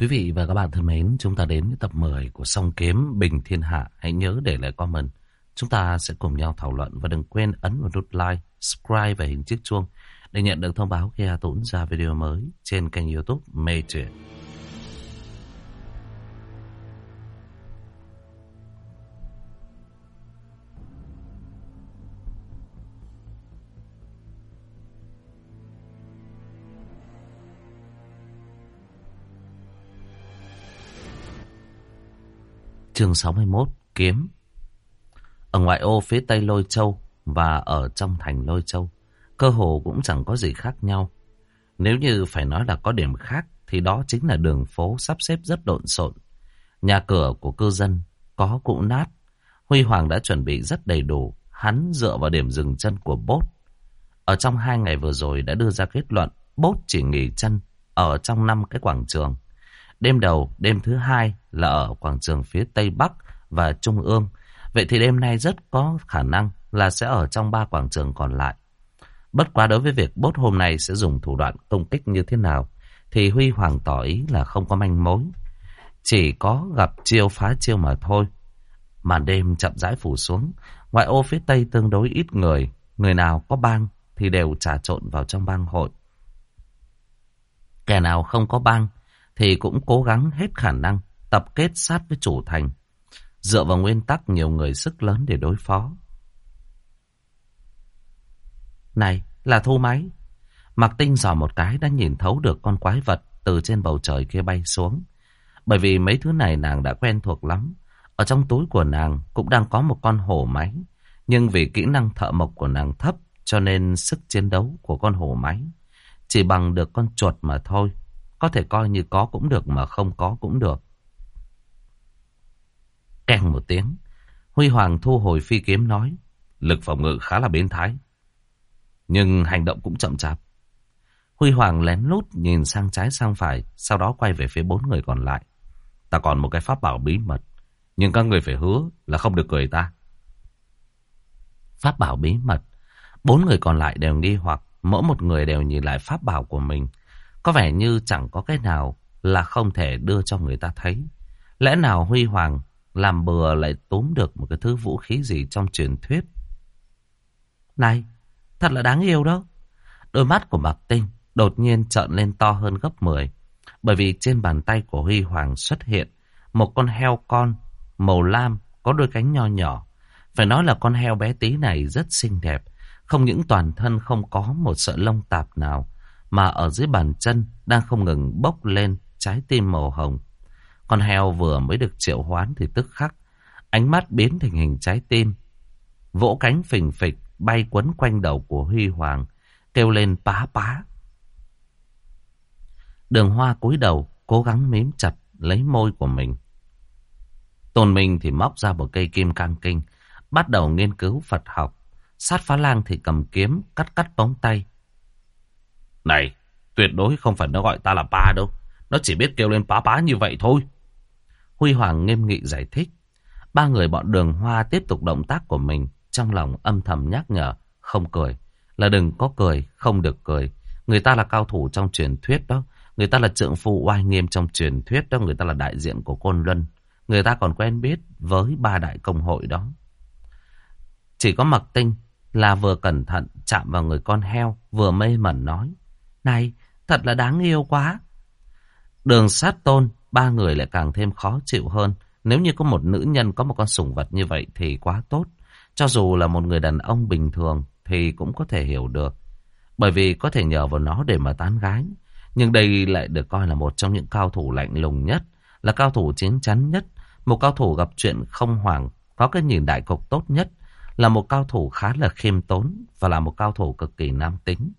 Quý vị và các bạn thân mến, chúng ta đến với tập 10 của Song Kiếm Bình Thiên Hạ. Hãy nhớ để lại comment. Chúng ta sẽ cùng nhau thảo luận và đừng quên ấn vào nút like, subscribe và hình chiếc chuông để nhận được thông báo khi A Tũng ra video mới trên kênh youtube Mê Chuyện. Chương 61 Kiếm Ở ngoại ô phía tây Lôi Châu và ở trong thành Lôi Châu, cơ hồ cũng chẳng có gì khác nhau. Nếu như phải nói là có điểm khác, thì đó chính là đường phố sắp xếp rất lộn xộn. Nhà cửa của cư dân có cụ nát. Huy Hoàng đã chuẩn bị rất đầy đủ, hắn dựa vào điểm dừng chân của bốt. Ở trong hai ngày vừa rồi đã đưa ra kết luận, bốt chỉ nghỉ chân ở trong năm cái quảng trường. Đêm đầu, đêm thứ hai là ở quảng trường phía Tây Bắc và Trung ương. Vậy thì đêm nay rất có khả năng là sẽ ở trong ba quảng trường còn lại. Bất quá đối với việc bốt hôm nay sẽ dùng thủ đoạn công kích như thế nào, thì Huy Hoàng tỏ ý là không có manh mối. Chỉ có gặp chiêu phá chiêu mà thôi. Màn đêm chậm rãi phủ xuống, ngoại ô phía Tây tương đối ít người, người nào có bang thì đều trà trộn vào trong bang hội. Kẻ nào không có bang thì cũng cố gắng hết khả năng tập kết sát với chủ thành, dựa vào nguyên tắc nhiều người sức lớn để đối phó. Này, là thu máy. Mạc Tinh dò một cái đã nhìn thấu được con quái vật từ trên bầu trời kia bay xuống. Bởi vì mấy thứ này nàng đã quen thuộc lắm. Ở trong túi của nàng cũng đang có một con hổ máy. Nhưng vì kỹ năng thợ mộc của nàng thấp cho nên sức chiến đấu của con hổ máy chỉ bằng được con chuột mà thôi. Có thể coi như có cũng được mà không có cũng được. Keng một tiếng. Huy Hoàng thu hồi phi kiếm nói. Lực phòng ngự khá là biến thái. Nhưng hành động cũng chậm chạp. Huy Hoàng lén lút nhìn sang trái sang phải. Sau đó quay về phía bốn người còn lại. Ta còn một cái pháp bảo bí mật. Nhưng các người phải hứa là không được cười ta. Pháp bảo bí mật. Bốn người còn lại đều nghi hoặc. Mỗi một người đều nhìn lại pháp bảo của mình. Có vẻ như chẳng có cái nào là không thể đưa cho người ta thấy. Lẽ nào Huy Hoàng làm bừa lại tốn được một cái thứ vũ khí gì trong truyền thuyết? Này, thật là đáng yêu đó. Đôi mắt của Mạc Tinh đột nhiên trợn lên to hơn gấp 10. Bởi vì trên bàn tay của Huy Hoàng xuất hiện một con heo con màu lam có đôi cánh nho nhỏ. Phải nói là con heo bé tí này rất xinh đẹp. Không những toàn thân không có một sợi lông tạp nào mà ở dưới bàn chân đang không ngừng bốc lên trái tim màu hồng. Con heo vừa mới được triệu hoán thì tức khắc, ánh mắt biến thành hình trái tim. Vỗ cánh phình phịch bay quấn quanh đầu của Huy Hoàng, kêu lên pá pá. Đường hoa cúi đầu, cố gắng mím chặt lấy môi của mình. Tôn Minh thì móc ra một cây kim cang kinh, bắt đầu nghiên cứu Phật học. Sát phá lang thì cầm kiếm, cắt cắt bóng tay, này, tuyệt đối không phải nó gọi ta là ba đâu. Nó chỉ biết kêu lên pá pá như vậy thôi. Huy Hoàng nghiêm nghị giải thích. Ba người bọn đường hoa tiếp tục động tác của mình. Trong lòng âm thầm nhắc nhở. Không cười. Là đừng có cười, không được cười. Người ta là cao thủ trong truyền thuyết đó. Người ta là trượng phụ oai nghiêm trong truyền thuyết đó. Người ta là đại diện của Côn Luân. Người ta còn quen biết với ba đại công hội đó. Chỉ có mặc tinh là vừa cẩn thận chạm vào người con heo, vừa mê mẩn nói. Này, thật là đáng yêu quá. Đường sát tôn, ba người lại càng thêm khó chịu hơn. Nếu như có một nữ nhân có một con sủng vật như vậy thì quá tốt. Cho dù là một người đàn ông bình thường thì cũng có thể hiểu được. Bởi vì có thể nhờ vào nó để mà tán gái. Nhưng đây lại được coi là một trong những cao thủ lạnh lùng nhất, là cao thủ chiến chắn nhất, một cao thủ gặp chuyện không hoảng, có cái nhìn đại cục tốt nhất, là một cao thủ khá là khiêm tốn và là một cao thủ cực kỳ nam tính.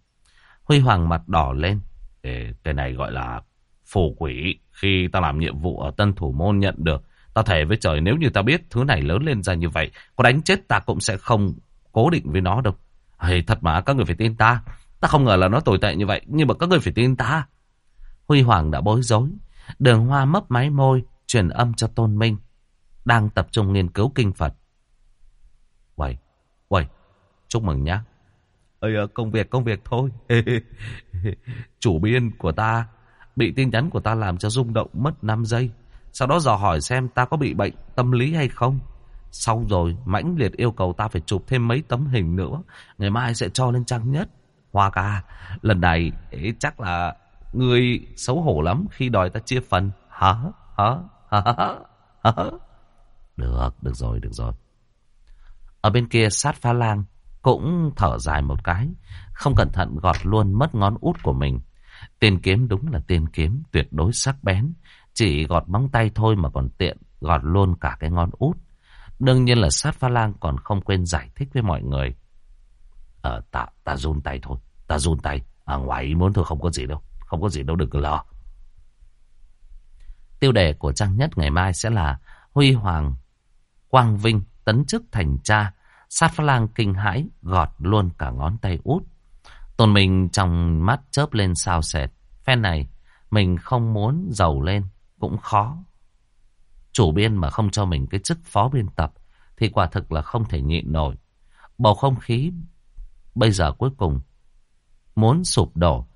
Huy Hoàng mặt đỏ lên. Ê, cái này gọi là phù quỷ. Khi ta làm nhiệm vụ ở Tân Thủ Môn nhận được. Ta thề với trời nếu như ta biết thứ này lớn lên ra như vậy. Có đánh chết ta cũng sẽ không cố định với nó đâu. Ê, thật mà các người phải tin ta. Ta không ngờ là nó tồi tệ như vậy. Nhưng mà các người phải tin ta. Huy Hoàng đã bối rối. Đường Hoa mấp máy môi. Truyền âm cho Tôn Minh. Đang tập trung nghiên cứu kinh Phật. Uầy, uầy, chúc mừng nhá. Ơi, ờ, công việc, công việc thôi. Chủ biên của ta Bị tin nhắn của ta làm cho rung động mất 5 giây. Sau đó dò hỏi xem ta có bị bệnh tâm lý hay không. Sau rồi mãnh liệt yêu cầu ta phải chụp thêm mấy tấm hình nữa. Ngày mai sẽ cho lên trang nhất. Hoa ca, lần này ấy chắc là người xấu hổ lắm khi đòi ta chia phần. Hả? Hả? Hả? Hả? Được, được rồi, được rồi. Ở bên kia sát phá lang cũng thở dài một cái. Không cẩn thận gọt luôn mất ngón út của mình. Tên kiếm đúng là tên kiếm, tuyệt đối sắc bén. Chỉ gọt móng tay thôi mà còn tiện, gọt luôn cả cái ngón út. Đương nhiên là sát pha lang còn không quên giải thích với mọi người. Ờ, ta, ta run tay thôi, ta run tay. À, ngoài ý muốn thôi không có gì đâu, không có gì đâu đừng có lo. Tiêu đề của trang nhất ngày mai sẽ là Huy Hoàng, Quang Vinh, tấn chức thành cha. Sát phá lang kinh hãi, gọt luôn cả ngón tay út. Tôn mình trong mắt chớp lên sao sệt. Phen này, mình không muốn giàu lên, cũng khó. Chủ biên mà không cho mình cái chức phó biên tập, thì quả thực là không thể nhịn nổi. Bầu không khí bây giờ cuối cùng muốn sụp đổ.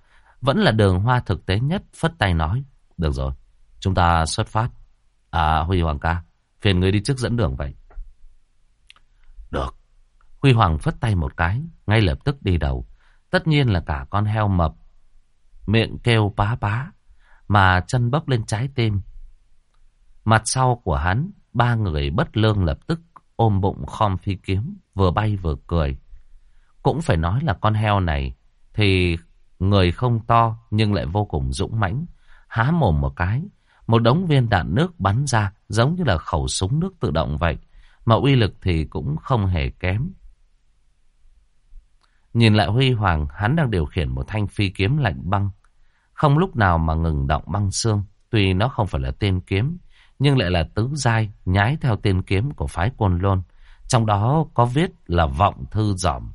Vẫn là đường hoa thực tế nhất, phất tay nói. Được rồi, chúng ta xuất phát. À, Huy Hoàng ca, phiền người đi trước dẫn đường vậy. Được. Huy Hoàng phất tay một cái, ngay lập tức đi đầu. Tất nhiên là cả con heo mập. Miệng kêu bá bá, mà chân bốc lên trái tim. Mặt sau của hắn, ba người bất lương lập tức ôm bụng khom phi kiếm, vừa bay vừa cười. Cũng phải nói là con heo này thì người không to nhưng lại vô cùng dũng mãnh. Há mồm một cái, một đống viên đạn nước bắn ra giống như là khẩu súng nước tự động vậy. Mà uy lực thì cũng không hề kém. Nhìn lại Huy Hoàng, hắn đang điều khiển một thanh phi kiếm lạnh băng. Không lúc nào mà ngừng động băng xương. Tuy nó không phải là tên kiếm, nhưng lại là tứ giai nhái theo tên kiếm của phái Côn Lôn. Trong đó có viết là vọng thư giỏm.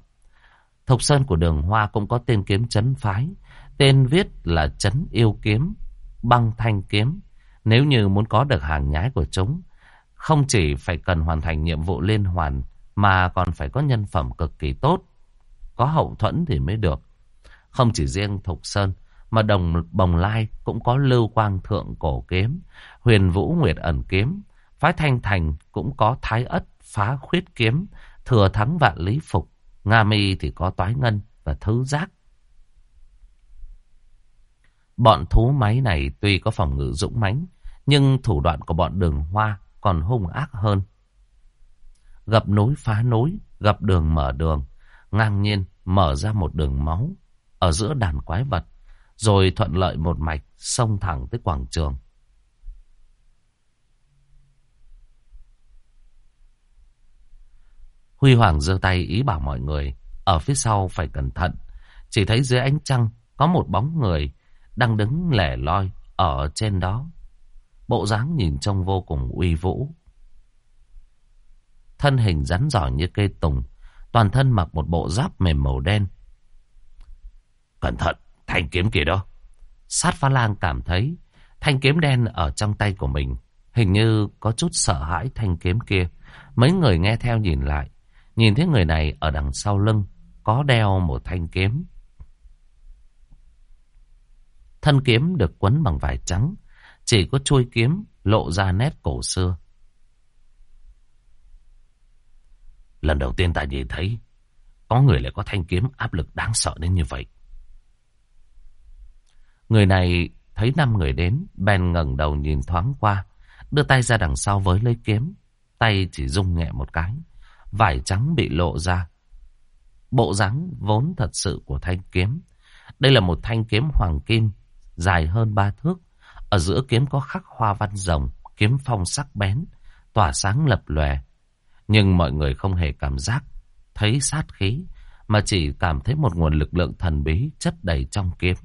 Thục Sơn của đường Hoa cũng có tên kiếm chấn phái. Tên viết là chấn yêu kiếm, băng thanh kiếm. Nếu như muốn có được hàng nhái của chúng, không chỉ phải cần hoàn thành nhiệm vụ liên hoàn, mà còn phải có nhân phẩm cực kỳ tốt. Có hậu thuẫn thì mới được. Không chỉ riêng Thục Sơn, mà đồng bồng lai cũng có lưu quang thượng cổ kiếm, huyền vũ nguyệt ẩn kiếm. Phái thanh thành cũng có thái ất phá khuyết kiếm, thừa thắng vạn lý phục. Nga mi thì có toái ngân và thứ giác. Bọn thú máy này tuy có phòng ngự dũng mãnh, nhưng thủ đoạn của bọn đường hoa còn hung ác hơn. Gặp núi phá núi, gặp đường mở đường, ngang nhiên mở ra một đường máu ở giữa đàn quái vật, rồi thuận lợi một mạch xông thẳng tới quảng trường. Huy Hoàng giơ tay ý bảo mọi người ở phía sau phải cẩn thận. Chỉ thấy dưới ánh trăng có một bóng người đang đứng lẻ loi ở trên đó. Bộ dáng nhìn trông vô cùng uy vũ. Thân hình rắn giỏi như cây tùng, toàn thân mặc một bộ giáp mềm màu đen. Cẩn thận, thanh kiếm kìa đó. Sát phá lang cảm thấy thanh kiếm đen ở trong tay của mình. Hình như có chút sợ hãi thanh kiếm kia. Mấy người nghe theo nhìn lại. Nhìn thấy người này ở đằng sau lưng có đeo một thanh kiếm. Thân kiếm được quấn bằng vải trắng. Chỉ có chuôi kiếm lộ ra nét cổ xưa. Lần đầu tiên ta nhìn thấy có người lại có thanh kiếm áp lực đáng sợ đến như vậy. Người này thấy năm người đến, bèn ngẩng đầu nhìn thoáng qua, đưa tay ra đằng sau với lấy kiếm, tay chỉ rung nhẹ một cái, vải trắng bị lộ ra. Bộ dáng vốn thật sự của thanh kiếm. Đây là một thanh kiếm hoàng kim, dài hơn ba thước. Ở giữa kiếm có khắc hoa văn rồng, kiếm phong sắc bén, tỏa sáng lập lòe. Nhưng mọi người không hề cảm giác thấy sát khí, mà chỉ cảm thấy một nguồn lực lượng thần bí chất đầy trong kiếm.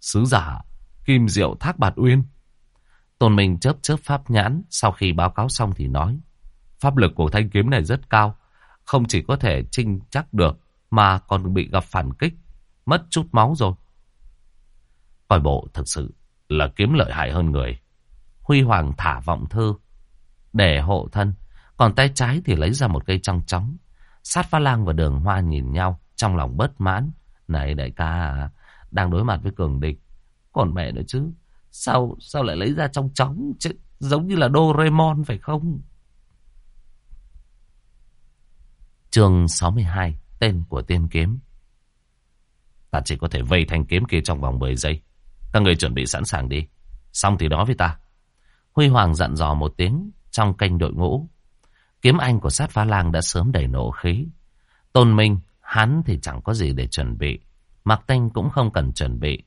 Sứ giả, Kim Diệu Thác Bạt Uyên. Tôn Minh chớp chớp pháp nhãn, sau khi báo cáo xong thì nói. Pháp lực của thanh kiếm này rất cao, không chỉ có thể trinh chắc được, mà còn bị gặp phản kích, mất chút máu rồi. Coi bộ thực sự là kiếm lợi hại hơn người. Huy Hoàng thả vọng thư, để hộ thân, còn tay trái thì lấy ra một cây trong chóng. Sát pha lang và đường hoa nhìn nhau, trong lòng bất mãn. Này đại ca, đang đối mặt với cường địch. Còn mẹ nữa chứ, sao sao lại lấy ra trong chóng chứ, giống như là Doraemon phải không? Chương 62, tên của tiên kiếm. Ta chỉ có thể vây thanh kiếm kia trong vòng 10 giây. Các người chuẩn bị sẵn sàng đi. Xong thì nói với ta. Huy Hoàng dặn dò một tiếng trong kênh đội ngũ. Kiếm anh của sát phá lang đã sớm đầy nổ khí. Tôn Minh, hắn thì chẳng có gì để chuẩn bị. Mạc Tinh cũng không cần chuẩn bị.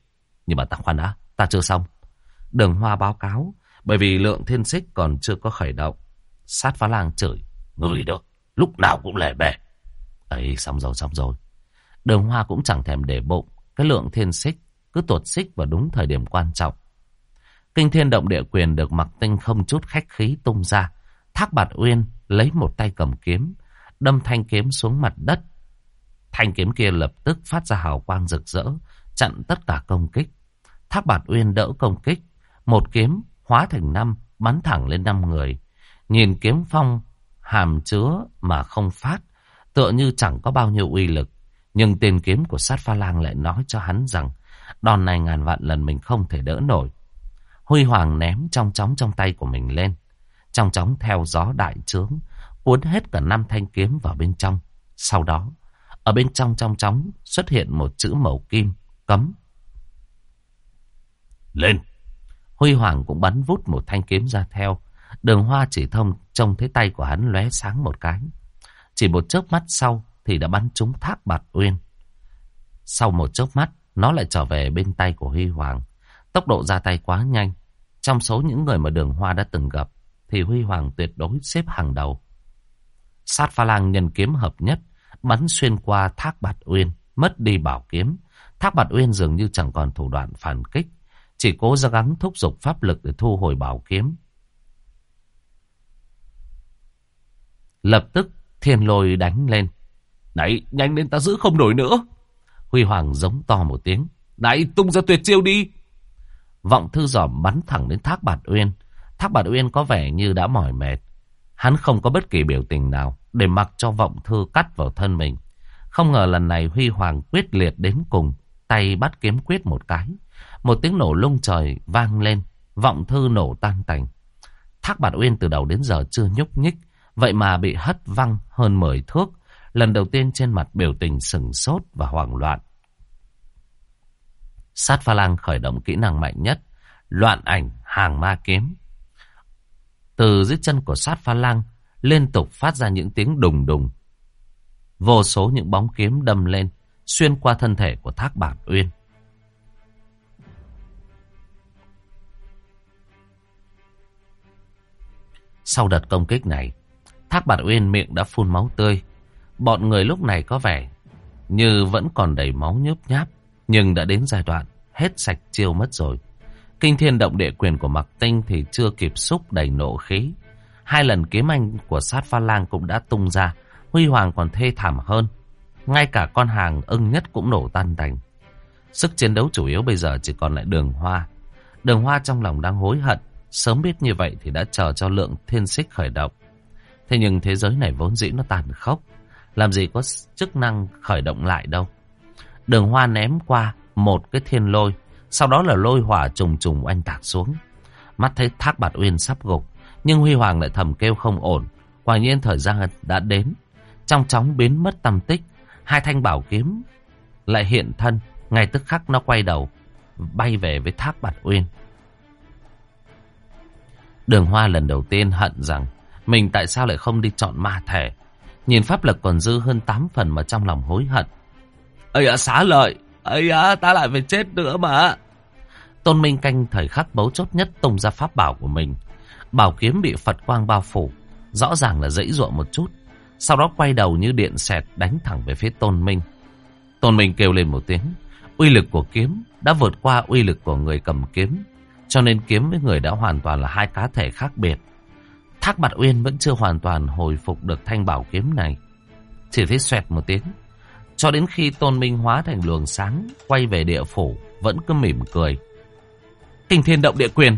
Nhưng mà ta khoan đã, ta chưa xong. Đường Hoa báo cáo, bởi vì lượng thiên xích còn chưa có khởi động. Sát phá lang chửi, người đó, lúc nào cũng lẻ bẻ. ấy xong rồi, xong rồi. Đường Hoa cũng chẳng thèm để bụng. Cái lượng thiên xích cứ tuột xích vào đúng thời điểm quan trọng. Kinh thiên động địa quyền được mặc tinh không chút khách khí tung ra. Thác bạt uyên lấy một tay cầm kiếm, đâm thanh kiếm xuống mặt đất. Thanh kiếm kia lập tức phát ra hào quang rực rỡ, chặn tất cả công kích. Thác bạt uyên đỡ công kích, một kiếm hóa thành năm, bắn thẳng lên năm người. Nhìn kiếm phong, hàm chứa mà không phát, tựa như chẳng có bao nhiêu uy lực. Nhưng tiền kiếm của sát pha lang lại nói cho hắn rằng đòn này ngàn vạn lần mình không thể đỡ nổi. Huy Hoàng ném trong chóng trong tay của mình lên. Trong chóng theo gió đại trướng, cuốn hết cả năm thanh kiếm vào bên trong. Sau đó, ở bên trong trong chóng xuất hiện một chữ màu kim, cấm. Lên! Huy Hoàng cũng bắn vút một thanh kiếm ra theo. Đường hoa chỉ thông trông thấy tay của hắn lóe sáng một cái. Chỉ một chớp mắt sau thì đã bắn trúng thác bạt uyên. Sau một chớp mắt, nó lại trở về bên tay của Huy Hoàng. Tốc độ ra tay quá nhanh. Trong số những người mà đường hoa đã từng gặp, thì Huy Hoàng tuyệt đối xếp hàng đầu. Sát pha lang nhân kiếm hợp nhất, bắn xuyên qua thác bạt uyên, mất đi bảo kiếm. Thác bạt uyên dường như chẳng còn thủ đoạn phản kích, chỉ cố gắng thúc giục pháp lực để thu hồi bảo kiếm. Lập tức thiên lôi đánh lên. Này, nhanh lên ta giữ không nổi nữa. Huy Hoàng giống to một tiếng. Này, tung ra tuyệt chiêu đi. Vọng thư giòm bắn thẳng đến Thác Bạt Uyên. Thác Bạt Uyên có vẻ như đã mỏi mệt. Hắn không có bất kỳ biểu tình nào để mặc cho vọng thư cắt vào thân mình. Không ngờ lần này Huy Hoàng quyết liệt đến cùng. Tay bắt kiếm quyết một cái. Một tiếng nổ lung trời vang lên. Vọng thư nổ tan tành. Thác Bạt Uyên từ đầu đến giờ chưa nhúc nhích. Vậy mà bị hất văng hơn 10 thước. Lần đầu tiên trên mặt biểu tình sừng sốt và hoảng loạn. Sát pha lang khởi động kỹ năng mạnh nhất. Loạn ảnh hàng ma kiếm. Từ dưới chân của sát pha lang liên tục phát ra những tiếng đùng đùng. Vô số những bóng kiếm đâm lên, xuyên qua thân thể của thác bản uyên. Sau đợt công kích này, thác bản uyên miệng đã phun máu tươi. Bọn người lúc này có vẻ như vẫn còn đầy máu nhớp nháp, nhưng đã đến giai đoạn hết sạch chiêu mất rồi. Kinh thiên động địa quyền của Mạc Tinh thì chưa kịp xúc đầy nộ khí. Hai lần kiếm anh của sát pha lang cũng đã tung ra, Huy Hoàng còn thê thảm hơn. Ngay cả con hàng ưng nhất cũng nổ tan tành. Sức chiến đấu chủ yếu bây giờ chỉ còn lại đường hoa. Đường hoa trong lòng đang hối hận, sớm biết như vậy thì đã chờ cho lượng thiên xích khởi động. Thế nhưng thế giới này vốn dĩ nó tàn khốc, làm gì có chức năng khởi động lại đâu. Đường hoa ném qua một cái thiên lôi, sau đó là lôi hỏa trùng trùng oanh tạc xuống. Mắt thấy thác bạt uyên sắp gục, nhưng Huy Hoàng lại thầm kêu không ổn. Quả nhiên thời gian đã đến, trong chóng biến mất tâm tích, hai thanh bảo kiếm lại hiện thân, ngay tức khắc nó quay đầu, bay về với thác bạt uyên. Đường Hoa lần đầu tiên hận rằng mình tại sao lại không đi chọn ma thể. Nhìn pháp lực còn dư hơn 8 phần mà trong lòng hối hận. Ây à xá lợi, Ây à ta lại phải chết nữa mà. Tôn Minh canh thời khắc bấu chốt nhất tung ra pháp bảo của mình. Bảo kiếm bị Phật quang bao phủ, rõ ràng là dãy ruộng một chút. Sau đó quay đầu như điện xẹt đánh thẳng về phía Tôn Minh. Tôn Minh kêu lên một tiếng. Uy lực của kiếm đã vượt qua uy lực của người cầm kiếm. Cho nên kiếm với người đã hoàn toàn là hai cá thể khác biệt. Thác Bạt Uyên vẫn chưa hoàn toàn hồi phục được thanh bảo kiếm này. Chỉ thấy xoẹt một tiếng. Cho đến khi Tôn Minh hóa thành luồng sáng, quay về địa phủ, vẫn cứ mỉm cười. Kinh thiên động địa quyền.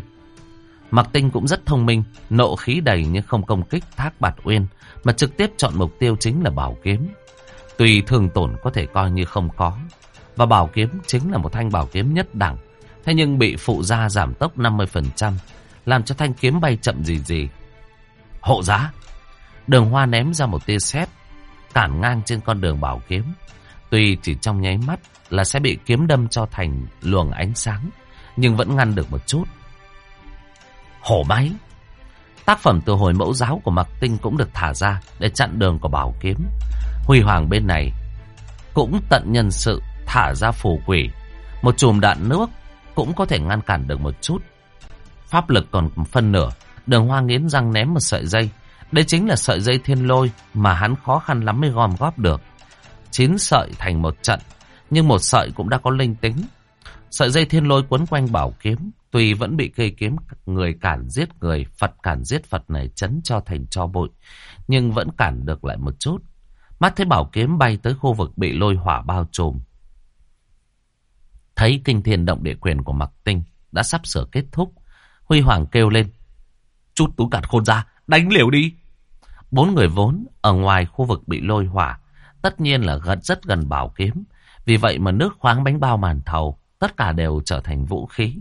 Mặc tinh cũng rất thông minh, nộ khí đầy nhưng không công kích Thác Bạt Uyên, mà trực tiếp chọn mục tiêu chính là bảo kiếm. Tùy thường tổn có thể coi như không có. Và bảo kiếm chính là một thanh bảo kiếm nhất đẳng. Thế nhưng bị phụ gia giảm tốc 50%, làm cho thanh kiếm bay chậm gì gì. Hộ giá! Đường hoa ném ra một tia sét cản ngang trên con đường bảo kiếm. Tuy chỉ trong nháy mắt là sẽ bị kiếm đâm cho thành luồng ánh sáng, nhưng vẫn ngăn được một chút. Hổ máy! Tác phẩm từ hồi mẫu giáo của Mạc Tinh cũng được thả ra để chặn đường của bảo kiếm. Huy Hoàng bên này cũng tận nhân sự thả ra phù quỷ. Một chùm đạn nước cũng có thể ngăn cản được một chút. Pháp lực còn phân nửa, đường hoa nghiến răng ném một sợi dây. Đây chính là sợi dây thiên lôi mà hắn khó khăn lắm mới gom góp được. Chín sợi thành một trận, nhưng một sợi cũng đã có linh tính. Sợi dây thiên lôi quấn quanh bảo kiếm, tuy vẫn bị cây kiếm người cản giết người, Phật cản giết Phật này chấn cho thành cho bụi, nhưng vẫn cản được lại một chút. Mắt thấy bảo kiếm bay tới khu vực bị lôi hỏa bao trùm. Thấy kinh thiên động địa quyền của Mạc Tinh đã sắp sửa kết thúc, Huy Hoàng kêu lên. Chút tú cản khôn ra, đánh liều đi. Bốn người vốn ở ngoài khu vực bị lôi hỏa, tất nhiên là gần rất gần bảo kiếm. Vì vậy mà nước khoáng bánh bao màn thầu, tất cả đều trở thành vũ khí.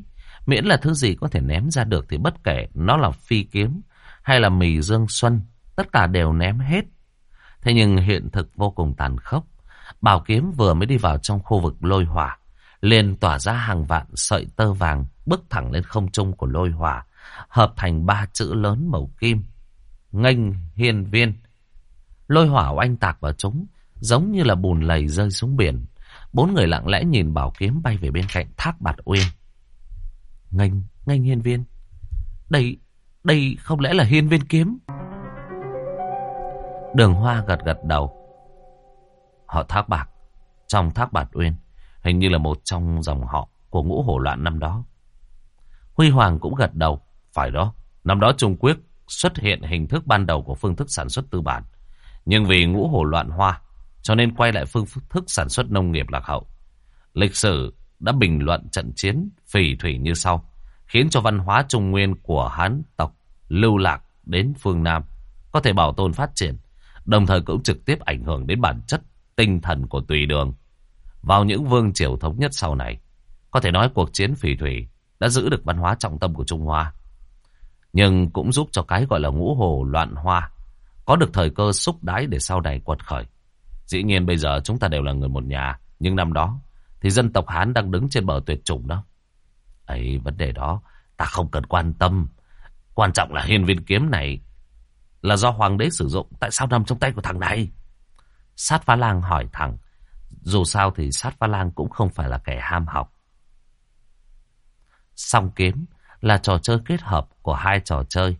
Miễn là thứ gì có thể ném ra được thì bất kể nó là phi kiếm hay là mì dương xuân, tất cả đều ném hết. Thế nhưng hiện thực vô cùng tàn khốc. Bảo kiếm vừa mới đi vào trong khu vực lôi hỏa, liền tỏa ra hàng vạn sợi tơ vàng bước thẳng lên không trung của lôi hỏa, hợp thành ba chữ lớn màu kim. Nghênh hiên viên. Lôi hỏa oanh tạc vào chúng, giống như là bùn lầy rơi xuống biển. Bốn người lặng lẽ nhìn bảo kiếm bay về bên cạnh thác bạt uyên. Ngành, ngành hiên viên. Đây, đây không lẽ là hiên viên kiếm? Đường hoa gật gật đầu. Họ thác bạc, trong thác bạt uyên, hình như là một trong dòng họ của ngũ hổ loạn năm đó. Huy Hoàng cũng gật đầu. Phải đó, năm đó Trung Quốc xuất hiện hình thức ban đầu của phương thức sản xuất tư bản. Nhưng vì ngũ hổ loạn hoa, cho nên quay lại phương thức sản xuất nông nghiệp lạc hậu. Lịch sử đã bình luận trận chiến phỉ thủy như sau, khiến cho văn hóa trung nguyên của Hán tộc lưu lạc đến phương Nam, có thể bảo tồn phát triển, đồng thời cũng trực tiếp ảnh hưởng đến bản chất tinh thần của tùy đường. Vào những vương triều thống nhất sau này, có thể nói cuộc chiến phỉ thủy đã giữ được văn hóa trọng tâm của Trung Hoa. Nhưng cũng giúp cho cái gọi là ngũ hồ loạn hoa có được thời cơ xúc đái để sau này quật khởi. Dĩ nhiên bây giờ chúng ta đều là người một nhà, nhưng năm đó thì dân tộc Hán đang đứng trên bờ tuyệt chủng đó. ấy vấn đề đó ta không cần quan tâm. Quan trọng là hiên viên kiếm này là do hoàng đế sử dụng. Tại sao nằm trong tay của thằng này? Sát phá lang hỏi thẳng. Dù sao thì sát phá lang cũng không phải là kẻ ham học. Song kiếm là trò chơi kết hợp của hai trò chơi.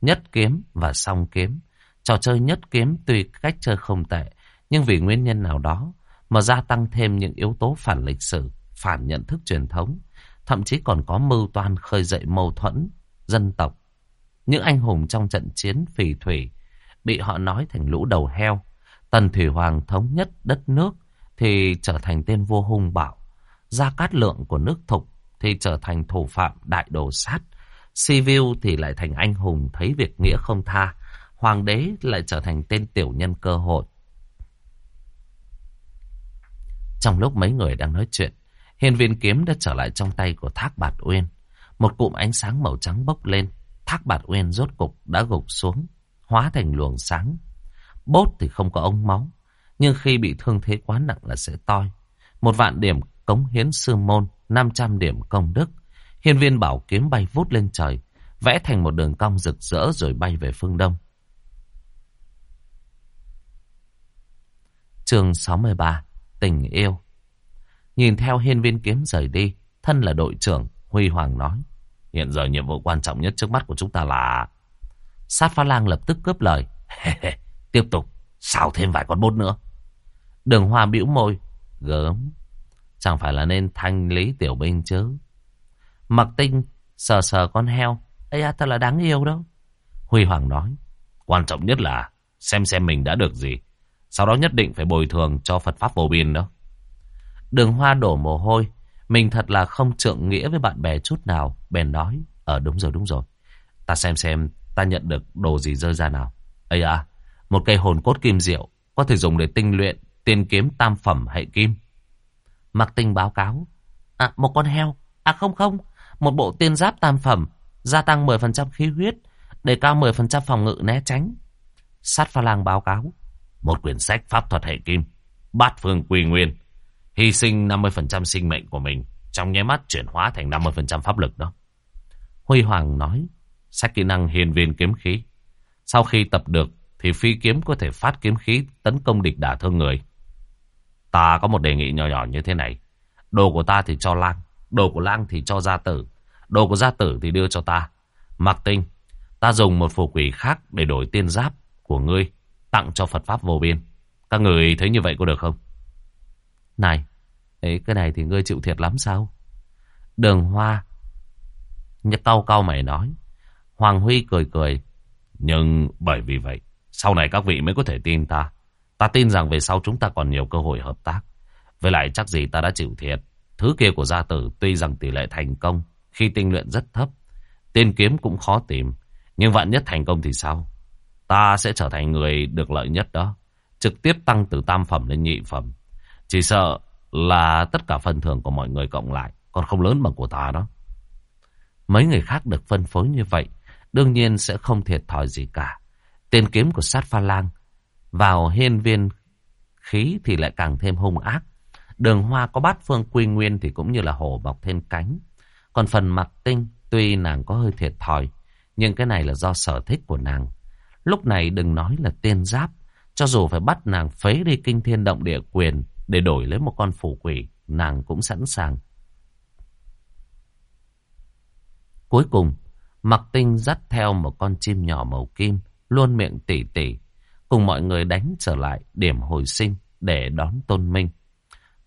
Nhất kiếm và song kiếm. Trò chơi nhất kiếm tuy cách chơi không tệ, nhưng vì nguyên nhân nào đó mà gia tăng thêm những yếu tố phản lịch sử, phản nhận thức truyền thống, thậm chí còn có mưu toan khơi dậy mâu thuẫn dân tộc. Những anh hùng trong trận chiến phì thủy bị họ nói thành lũ đầu heo. Tần Thủy Hoàng thống nhất đất nước thì trở thành tên vua hung bạo. Gia Cát Lượng của nước Thục thì trở thành thủ phạm đại đồ sát. Sibiu thì lại thành anh hùng thấy việc nghĩa không tha. Hoàng đế lại trở thành tên tiểu nhân cơ hội. Trong lúc mấy người đang nói chuyện, hiên viên kiếm đã trở lại trong tay của Thác Bạt Uyên. Một cụm ánh sáng màu trắng bốc lên. Thác Bạt Uyên rốt cục đã gục xuống, hóa thành luồng sáng. Bốt thì không có ống máu, nhưng khi bị thương thế quá nặng là sẽ toi. Một vạn điểm cống hiến sư môn, 500 điểm công đức. Hiên viên bảo kiếm bay vút lên trời, vẽ thành một đường cong rực rỡ rồi bay về phương đông. Chương 63 Tình yêu Nhìn theo hiên viên kiếm rời đi, thân là đội trưởng, Huy Hoàng nói. Hiện giờ nhiệm vụ quan trọng nhất trước mắt của chúng ta là... Sát phá lang lập tức cướp lời. Tiếp tục, xào thêm vài con bốt nữa. Đường hoa bĩu môi, gớm. Chẳng phải là nên thanh lý tiểu binh chứ. Mặc tinh, sờ sờ con heo. Ây à, thật là đáng yêu đâu. Huy Hoàng nói. Quan trọng nhất là xem xem mình đã được gì. Sau đó nhất định phải bồi thường cho Phật Pháp vô biên đó. Đường hoa đổ mồ hôi. Mình thật là không trượng nghĩa với bạn bè chút nào. Bèn nói. Ờ đúng rồi đúng rồi. Ta xem xem ta nhận được đồ gì rơi ra nào. ấy à, một cây hồn cốt kim diệu có thể dùng để tinh luyện tiên kiếm tam phẩm hệ kim. Mặc tinh báo cáo. À, một con heo. À không không, một bộ tiên giáp tam phẩm, gia tăng 10% khí huyết, đề cao 10% phòng ngự né tránh. Sát pha lang báo cáo. Một quyển sách pháp thuật hệ kim, bát phương quy nguyên, hy sinh 50% sinh mệnh của mình, trong nháy mắt chuyển hóa thành 50% pháp lực đó. Huy Hoàng nói, sách kỹ năng hiền viên kiếm khí. Sau khi tập được, thì phi kiếm có thể phát kiếm khí tấn công địch đả thương người. Ta có một đề nghị nhỏ nhỏ như thế này. Đồ của ta thì cho lang, đồ của lang thì cho gia tử, đồ của gia tử thì đưa cho ta. Mặc tinh, ta dùng một phù quỷ khác để đổi tiên giáp của ngươi, tặng cho Phật Pháp vô biên. Các người thấy như vậy có được không? Này, ấy, cái này thì ngươi chịu thiệt lắm sao? Đường Hoa, nhật cau cau mày nói. Hoàng Huy cười cười. Nhưng bởi vì vậy, sau này các vị mới có thể tin ta. Ta tin rằng về sau chúng ta còn nhiều cơ hội hợp tác. Với lại chắc gì ta đã chịu thiệt. Thứ kia của gia tử tuy rằng tỷ lệ thành công khi tinh luyện rất thấp. Tiên kiếm cũng khó tìm. Nhưng vạn nhất thành công thì sao? Ta sẽ trở thành người được lợi nhất đó. Trực tiếp tăng từ tam phẩm lên nhị phẩm. Chỉ sợ là tất cả phần thưởng của mọi người cộng lại. Còn không lớn bằng của ta đó. Mấy người khác được phân phối như vậy. Đương nhiên sẽ không thiệt thòi gì cả. Tên kiếm của sát pha lang vào hiên viên khí thì lại càng thêm hung ác. Đường hoa có bát phương quy nguyên thì cũng như là hổ bọc thêm cánh. Còn phần mặc tinh tuy nàng có hơi thiệt thòi, nhưng cái này là do sở thích của nàng. Lúc này đừng nói là tiên giáp. Cho dù phải bắt nàng phế đi kinh thiên động địa quyền để đổi lấy một con phủ quỷ, nàng cũng sẵn sàng. Cuối cùng, Mặc Tinh dắt theo một con chim nhỏ màu kim, luôn miệng tỉ tỉ, cùng mọi người đánh trở lại điểm hồi sinh để đón Tôn Minh.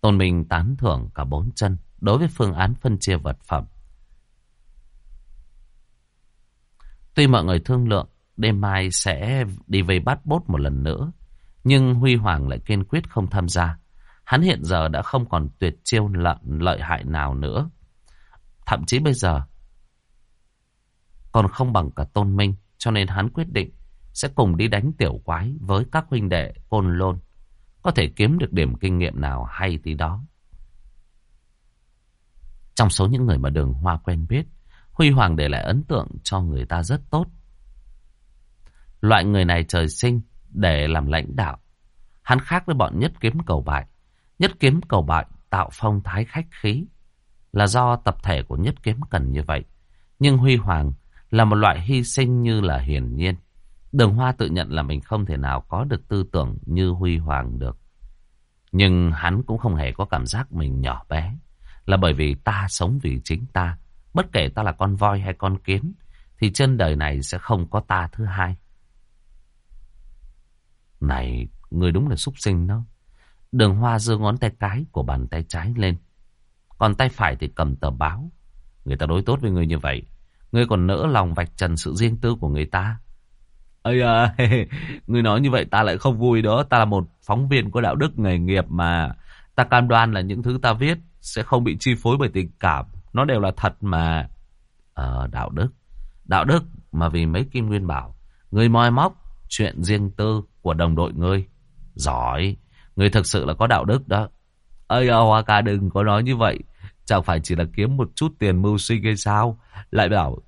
Tôn Minh tán thưởng cả bốn chân đối với phương án phân chia vật phẩm. Tuy mọi người thương lượng đêm mai sẽ đi vây bắt bốt một lần nữa, nhưng Huy Hoàng lại kiên quyết không tham gia. Hắn hiện giờ đã không còn tuyệt chiêu lợn lợi hại nào nữa. Thậm chí bây giờ còn không bằng cả tôn minh, cho nên hắn quyết định sẽ cùng đi đánh tiểu quái với các huynh đệ côn lôn. Có thể kiếm được điểm kinh nghiệm nào hay tí đó. Trong số những người mà đường hoa quen biết, Huy Hoàng để lại ấn tượng cho người ta rất tốt. Loại người này trời sinh để làm lãnh đạo. Hắn khác với bọn nhất kiếm cầu bại. Nhất kiếm cầu bại tạo phong thái khách khí. Là do tập thể của nhất kiếm cần như vậy. Nhưng Huy Hoàng là một loại hy sinh như là hiển nhiên. Đường Hoa tự nhận là mình không thể nào có được tư tưởng như Huy Hoàng được. Nhưng hắn cũng không hề có cảm giác mình nhỏ bé. Là bởi vì ta sống vì chính ta. Bất kể ta là con voi hay con kiến. Thì trên đời này sẽ không có ta thứ hai. Này, người đúng là súc sinh đó. Đường Hoa giơ ngón tay cái của bàn tay trái lên. Còn tay phải thì cầm tờ báo. Người ta đối tốt với người như vậy. Ngươi còn nỡ lòng vạch trần sự riêng tư của người ta. Ây à, ngươi nói như vậy ta lại không vui đó. Ta là một phóng viên có đạo đức nghề nghiệp mà. Ta cam đoan là những thứ ta viết sẽ không bị chi phối bởi tình cảm. Nó đều là thật mà. Ờ, đạo đức. Đạo đức mà vì mấy kim nguyên bảo. người moi móc chuyện riêng tư của đồng đội ngươi. Giỏi. Ngươi thực sự là có đạo đức đó. Ây à, Hoa ca đừng có nói như vậy. Chẳng phải chỉ là kiếm một chút tiền mưu sinh hay sao? Lại bảo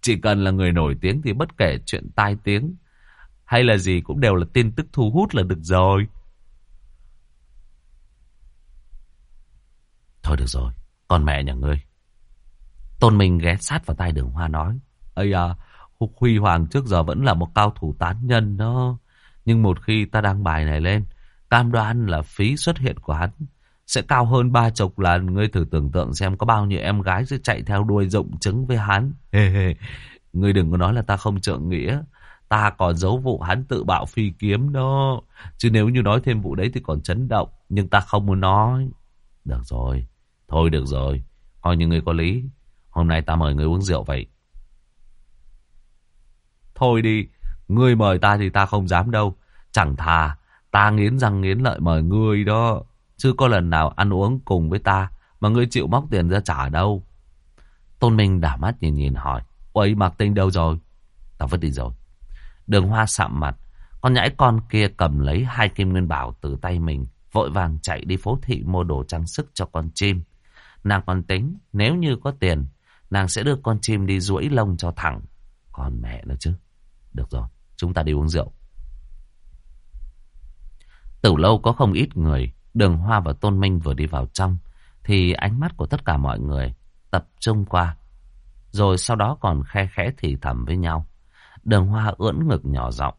chỉ cần là người nổi tiếng thì bất kể chuyện tai tiếng hay là gì cũng đều là tin tức thu hút là được rồi. Thôi được rồi, con mẹ nhà ngươi. Tôn Minh ghé sát vào tay đường hoa nói. Ây à, Huy Hoàng trước giờ vẫn là một cao thủ tán nhân đó. Nhưng một khi ta đăng bài này lên, cam đoan là phí xuất hiện của hắn sẽ cao hơn ba chục lần. Ngươi thử tưởng tượng xem có bao nhiêu em gái sẽ chạy theo đuôi rộng trứng với hắn. Ngươi đừng có nói là ta không trợ nghĩa. Ta còn giấu vụ hắn tự bạo phi kiếm đó. Chứ nếu như nói thêm vụ đấy thì còn chấn động. Nhưng ta không muốn nói. Được rồi. Thôi được rồi. Coi như ngươi có lý. Hôm nay ta mời ngươi uống rượu vậy. Thôi đi. Ngươi mời ta thì ta không dám đâu. Chẳng thà. Ta nghiến răng nghiến lợi mời ngươi đó. Chứ có lần nào ăn uống cùng với ta mà ngươi chịu móc tiền ra trả đâu. Tôn Minh đảo mắt nhìn nhìn hỏi. Ôi mặc tinh đâu rồi? Tao vứt đi rồi. Đường hoa sạm mặt. Con nhãi con kia cầm lấy hai kim nguyên bảo từ tay mình. vội vàng chạy đi phố thị mua đồ trang sức cho con chim. Nàng còn tính, nếu như có tiền, nàng sẽ đưa con chim đi duỗi lông cho thẳng. Còn mẹ nữa chứ. Được rồi, chúng ta đi uống rượu. Từ lâu có không ít người, đường hoa và tôn minh vừa đi vào trong, thì ánh mắt của tất cả mọi người tập trung qua. Rồi sau đó còn khe khẽ thì thầm với nhau. Đường hoa ưỡn ngực nhỏ giọng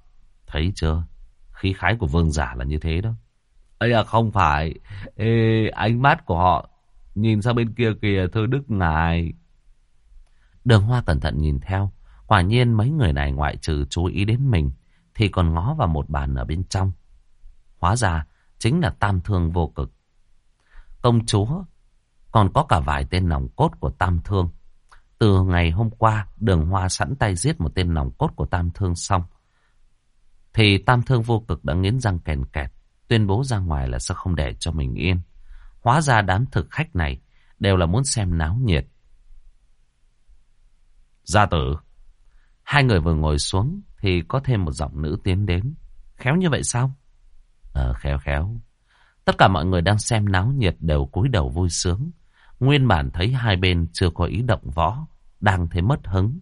Thấy chưa? Khí khái của vương giả là như thế đó. ấy à không phải. Ê, ánh mắt của họ nhìn sang bên kia kìa thưa đức ngài. Đường hoa cẩn thận nhìn theo. Quả nhiên mấy người này ngoại trừ chú ý đến mình, thì còn ngó vào một bàn ở bên trong. Hóa ra chính là tam thương vô cực. Công chúa, còn có cả vài tên nòng cốt của tam thương. Từ ngày hôm qua, đường hoa sẵn tay giết một tên nòng cốt của tam thương xong. Thì tam thương vô cực đã nghiến răng kèn kẹt. Tuyên bố ra ngoài là sẽ không để cho mình yên. Hóa ra đám thực khách này đều là muốn xem náo nhiệt. Gia tử. Hai người vừa ngồi xuống thì có thêm một giọng nữ tiến đến. Khéo như vậy sao? Ờ, khéo khéo. Tất cả mọi người đang xem náo nhiệt đều cúi đầu vui sướng. Nguyên bản thấy hai bên chưa có ý động võ, đang thấy mất hứng.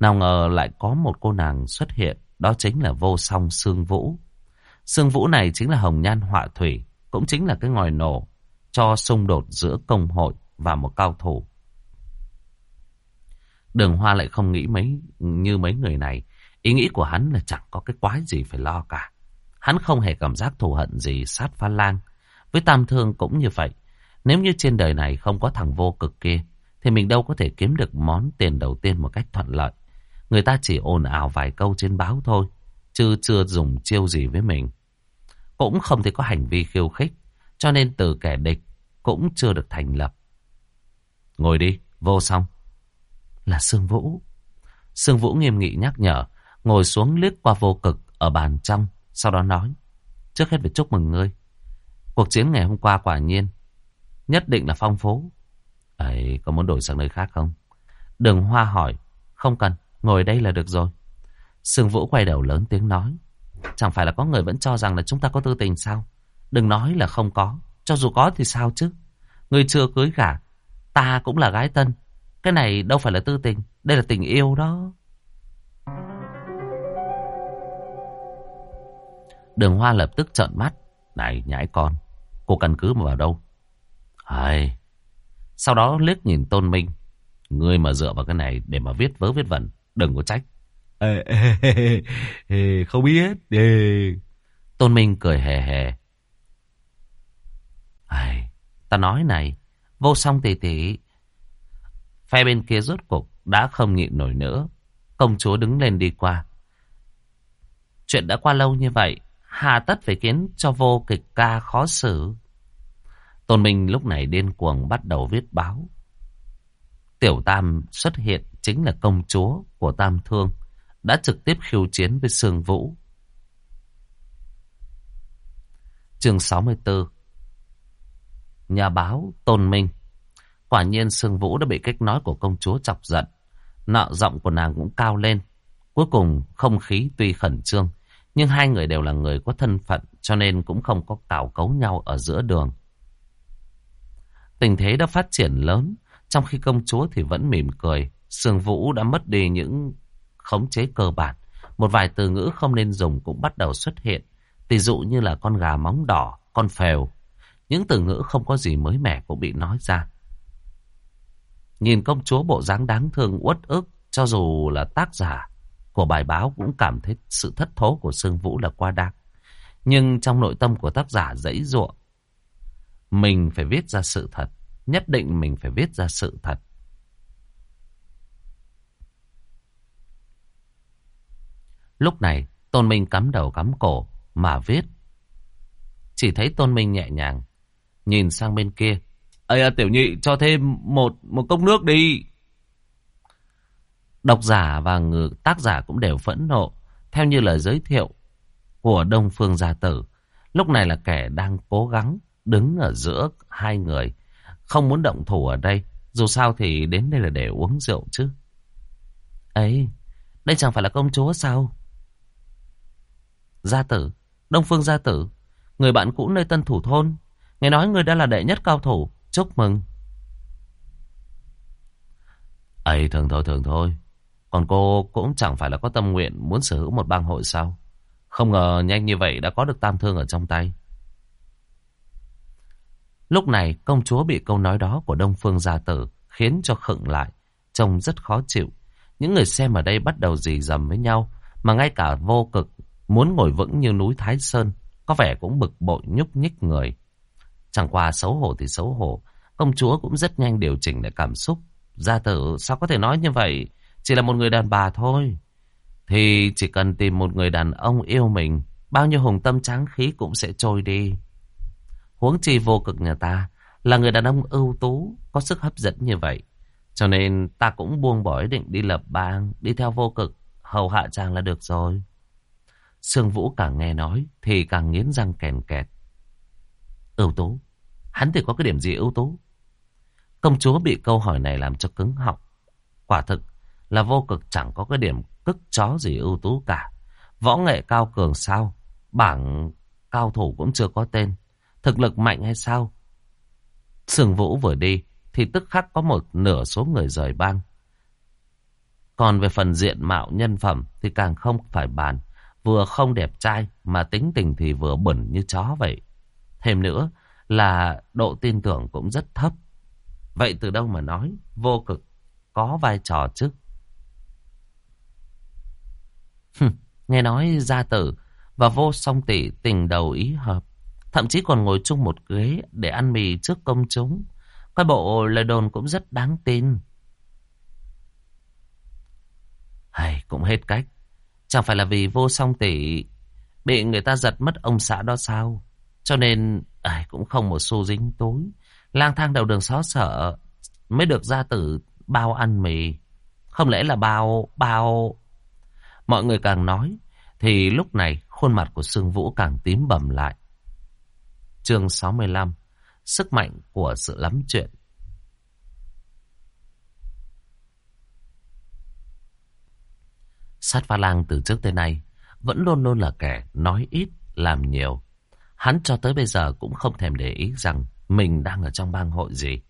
Nào ngờ lại có một cô nàng xuất hiện, đó chính là vô song Sương Vũ. Sương Vũ này chính là hồng nhan họa thủy, cũng chính là cái ngòi nổ cho xung đột giữa công hội và một cao thủ. Đường Hoa lại không nghĩ mấy như mấy người này. Ý nghĩ của hắn là chẳng có cái quái gì phải lo cả. Hắn không hề cảm giác thù hận gì sát pha lang. Với Tam Thương cũng như vậy. Nếu như trên đời này không có thằng vô cực kia, thì mình đâu có thể kiếm được món tiền đầu tiên một cách thuận lợi. Người ta chỉ ồn ào vài câu trên báo thôi, chứ chưa dùng chiêu gì với mình. Cũng không thể có hành vi khiêu khích, cho nên từ kẻ địch cũng chưa được thành lập. Ngồi đi, vô xong. Là Sương Vũ. Sương Vũ nghiêm nghị nhắc nhở, ngồi xuống liếc qua vô cực ở bàn trong, sau đó nói. Trước hết phải chúc mừng ngươi. Cuộc chiến ngày hôm qua quả nhiên, nhất định là phong phú. Ấy, có muốn đổi sang nơi khác không? Đường Hoa hỏi, không cần, ngồi đây là được rồi. Sương Vũ quay đầu lớn tiếng nói. Chẳng phải là có người vẫn cho rằng là chúng ta có tư tình sao? Đừng nói là không có. Cho dù có thì sao chứ? Người chưa cưới gả. Ta cũng là gái tân. Cái này đâu phải là tư tình. Đây là tình yêu đó. Đường Hoa lập tức trợn mắt. Này nhãi con. Cô căn cứ mà vào đâu? Hay. Sau đó liếc nhìn Tôn Minh. Ngươi mà dựa vào cái này để mà viết vớ viết vẩn. Đừng có trách. Ê, ê, ê, không biết. Ê. Tôn Minh cười hề hề. Ai, ta nói này, vô song tỷ tỷ. Phe bên kia rốt cục đã không nhịn nổi nữa. Công chúa đứng lên đi qua. Chuyện đã qua lâu như vậy, hà tất phải khiến cho vô kịch ca khó xử. Tôn Minh lúc này điên cuồng bắt đầu viết báo. Tiểu Tam xuất hiện chính là công chúa của Tam Thương, đã trực tiếp khiêu chiến với Sương Vũ. Chương 64 Nhà báo Tôn Minh Quả nhiên Sương Vũ đã bị cách nói của công chúa chọc giận. Nợ giọng của nàng cũng cao lên. Cuối cùng không khí tuy khẩn trương, nhưng hai người đều là người có thân phận cho nên cũng không có cào cấu nhau ở giữa đường. Tình thế đã phát triển lớn, trong khi công chúa thì vẫn mỉm cười. Sương Vũ đã mất đi những khống chế cơ bản. Một vài từ ngữ không nên dùng cũng bắt đầu xuất hiện. Ví dụ như là con gà móng đỏ, con phèo. Những từ ngữ không có gì mới mẻ cũng bị nói ra. Nhìn công chúa bộ dáng đáng thương uất ức, cho dù là tác giả của bài báo cũng cảm thấy sự thất thố của Sương Vũ là quá đáng. Nhưng trong nội tâm của tác giả dãy ruộng, mình phải viết ra sự thật. Nhất định mình phải viết ra sự thật. Lúc này, Tôn Minh cắm đầu cắm cổ mà viết. Chỉ thấy Tôn Minh nhẹ nhàng, nhìn sang bên kia. Ây à, tiểu nhị cho thêm một một cốc nước đi. Độc giả và người tác giả cũng đều phẫn nộ. Theo như lời giới thiệu của Đông Phương Gia Tử. Lúc này là kẻ đang cố gắng đứng ở giữa hai người. Không muốn động thủ ở đây. Dù sao thì đến đây là để uống rượu chứ. Ấy, đây chẳng phải là công chúa sao? Gia tử, Đông Phương Gia tử. Người bạn cũ nơi tân thủ thôn. Nghe nói người đã là đệ nhất cao thủ. Chúc mừng. ấy thường thôi thường thôi. Còn cô cũng chẳng phải là có tâm nguyện muốn sở hữu một bang hội sao. Không ngờ nhanh như vậy đã có được tam thương ở trong tay. Lúc này công chúa bị câu nói đó của Đông Phương gia tử khiến cho khựng lại, trông rất khó chịu. Những người xem ở đây bắt đầu dì dầm với nhau, mà ngay cả vô cực muốn ngồi vững như núi Thái Sơn, có vẻ cũng bực bội nhúc nhích người. Chẳng qua xấu hổ thì xấu hổ, công chúa cũng rất nhanh điều chỉnh lại cảm xúc. Gia tử sao có thể nói như vậy, chỉ là một người đàn bà thôi. Thì chỉ cần tìm một người đàn ông yêu mình, bao nhiêu hùng tâm tráng khí cũng sẽ trôi đi. Huống chi vô cực nhà ta là người đàn ông ưu tú, có sức hấp dẫn như vậy. Cho nên ta cũng buông bỏ ý định đi lập bang, đi theo vô cực, hầu hạ chàng là được rồi. Sương Vũ càng nghe nói thì càng nghiến răng kèn kẹt. Ưu tú? Hắn thì có cái điểm gì ưu tú? Công chúa bị câu hỏi này làm cho cứng họng. Quả thực là vô cực chẳng có cái điểm cức chó gì ưu tú cả. Võ nghệ cao cường sao? Bảng cao thủ cũng chưa có tên. Thực lực mạnh hay sao? Sương Vũ vừa đi thì tức khắc có một nửa số người rời bang. Còn về phần diện mạo nhân phẩm thì càng không phải bàn. Vừa không đẹp trai mà tính tình thì vừa bẩn như chó vậy. Thêm nữa là độ tin tưởng cũng rất thấp. Vậy từ đâu mà nói vô cực có vai trò chứ? nghe nói gia tử và vô song tỷ tình đầu ý hợp. Thậm chí còn ngồi chung một ghế để ăn mì trước công chúng. Coi bộ lời đồn cũng rất đáng tin. Hay, cũng hết cách. Chẳng phải là vì vô song tỷ bị người ta giật mất ông xã đó sao? Cho nên ai cũng không một xu dính túi. Lang thang đầu đường xó sợ mới được ra tử bao ăn mì. Không lẽ là bao, bao... Mọi người càng nói thì lúc này khuôn mặt của Sương Vũ càng tím bầm lại. Chương 65 Sức mạnh của sự lắm chuyện Sát pha lang từ trước tới nay vẫn luôn luôn là kẻ nói ít, làm nhiều. Hắn cho tới bây giờ cũng không thèm để ý rằng mình đang ở trong bang hội gì.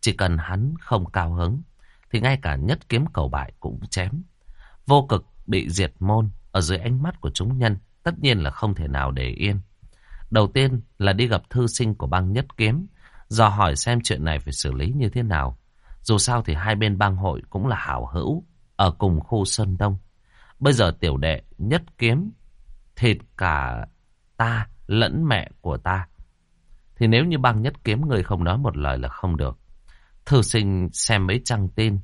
Chỉ cần hắn không cao hứng, thì ngay cả nhất kiếm cầu bại cũng chém. Vô cực bị diệt môn ở dưới ánh mắt của chúng nhân, tất nhiên là không thể nào để yên. Đầu tiên là đi gặp thư sinh của bang nhất kiếm, dò hỏi xem chuyện này phải xử lý như thế nào. Dù sao thì hai bên bang hội cũng là hảo hữu, ở cùng khu Sơn Đông. Bây giờ tiểu đệ nhất kiếm thịt cả ta lẫn mẹ của ta. Thì nếu như băng nhất kiếm người không nói một lời là không được. Thư sinh xem mấy trang tin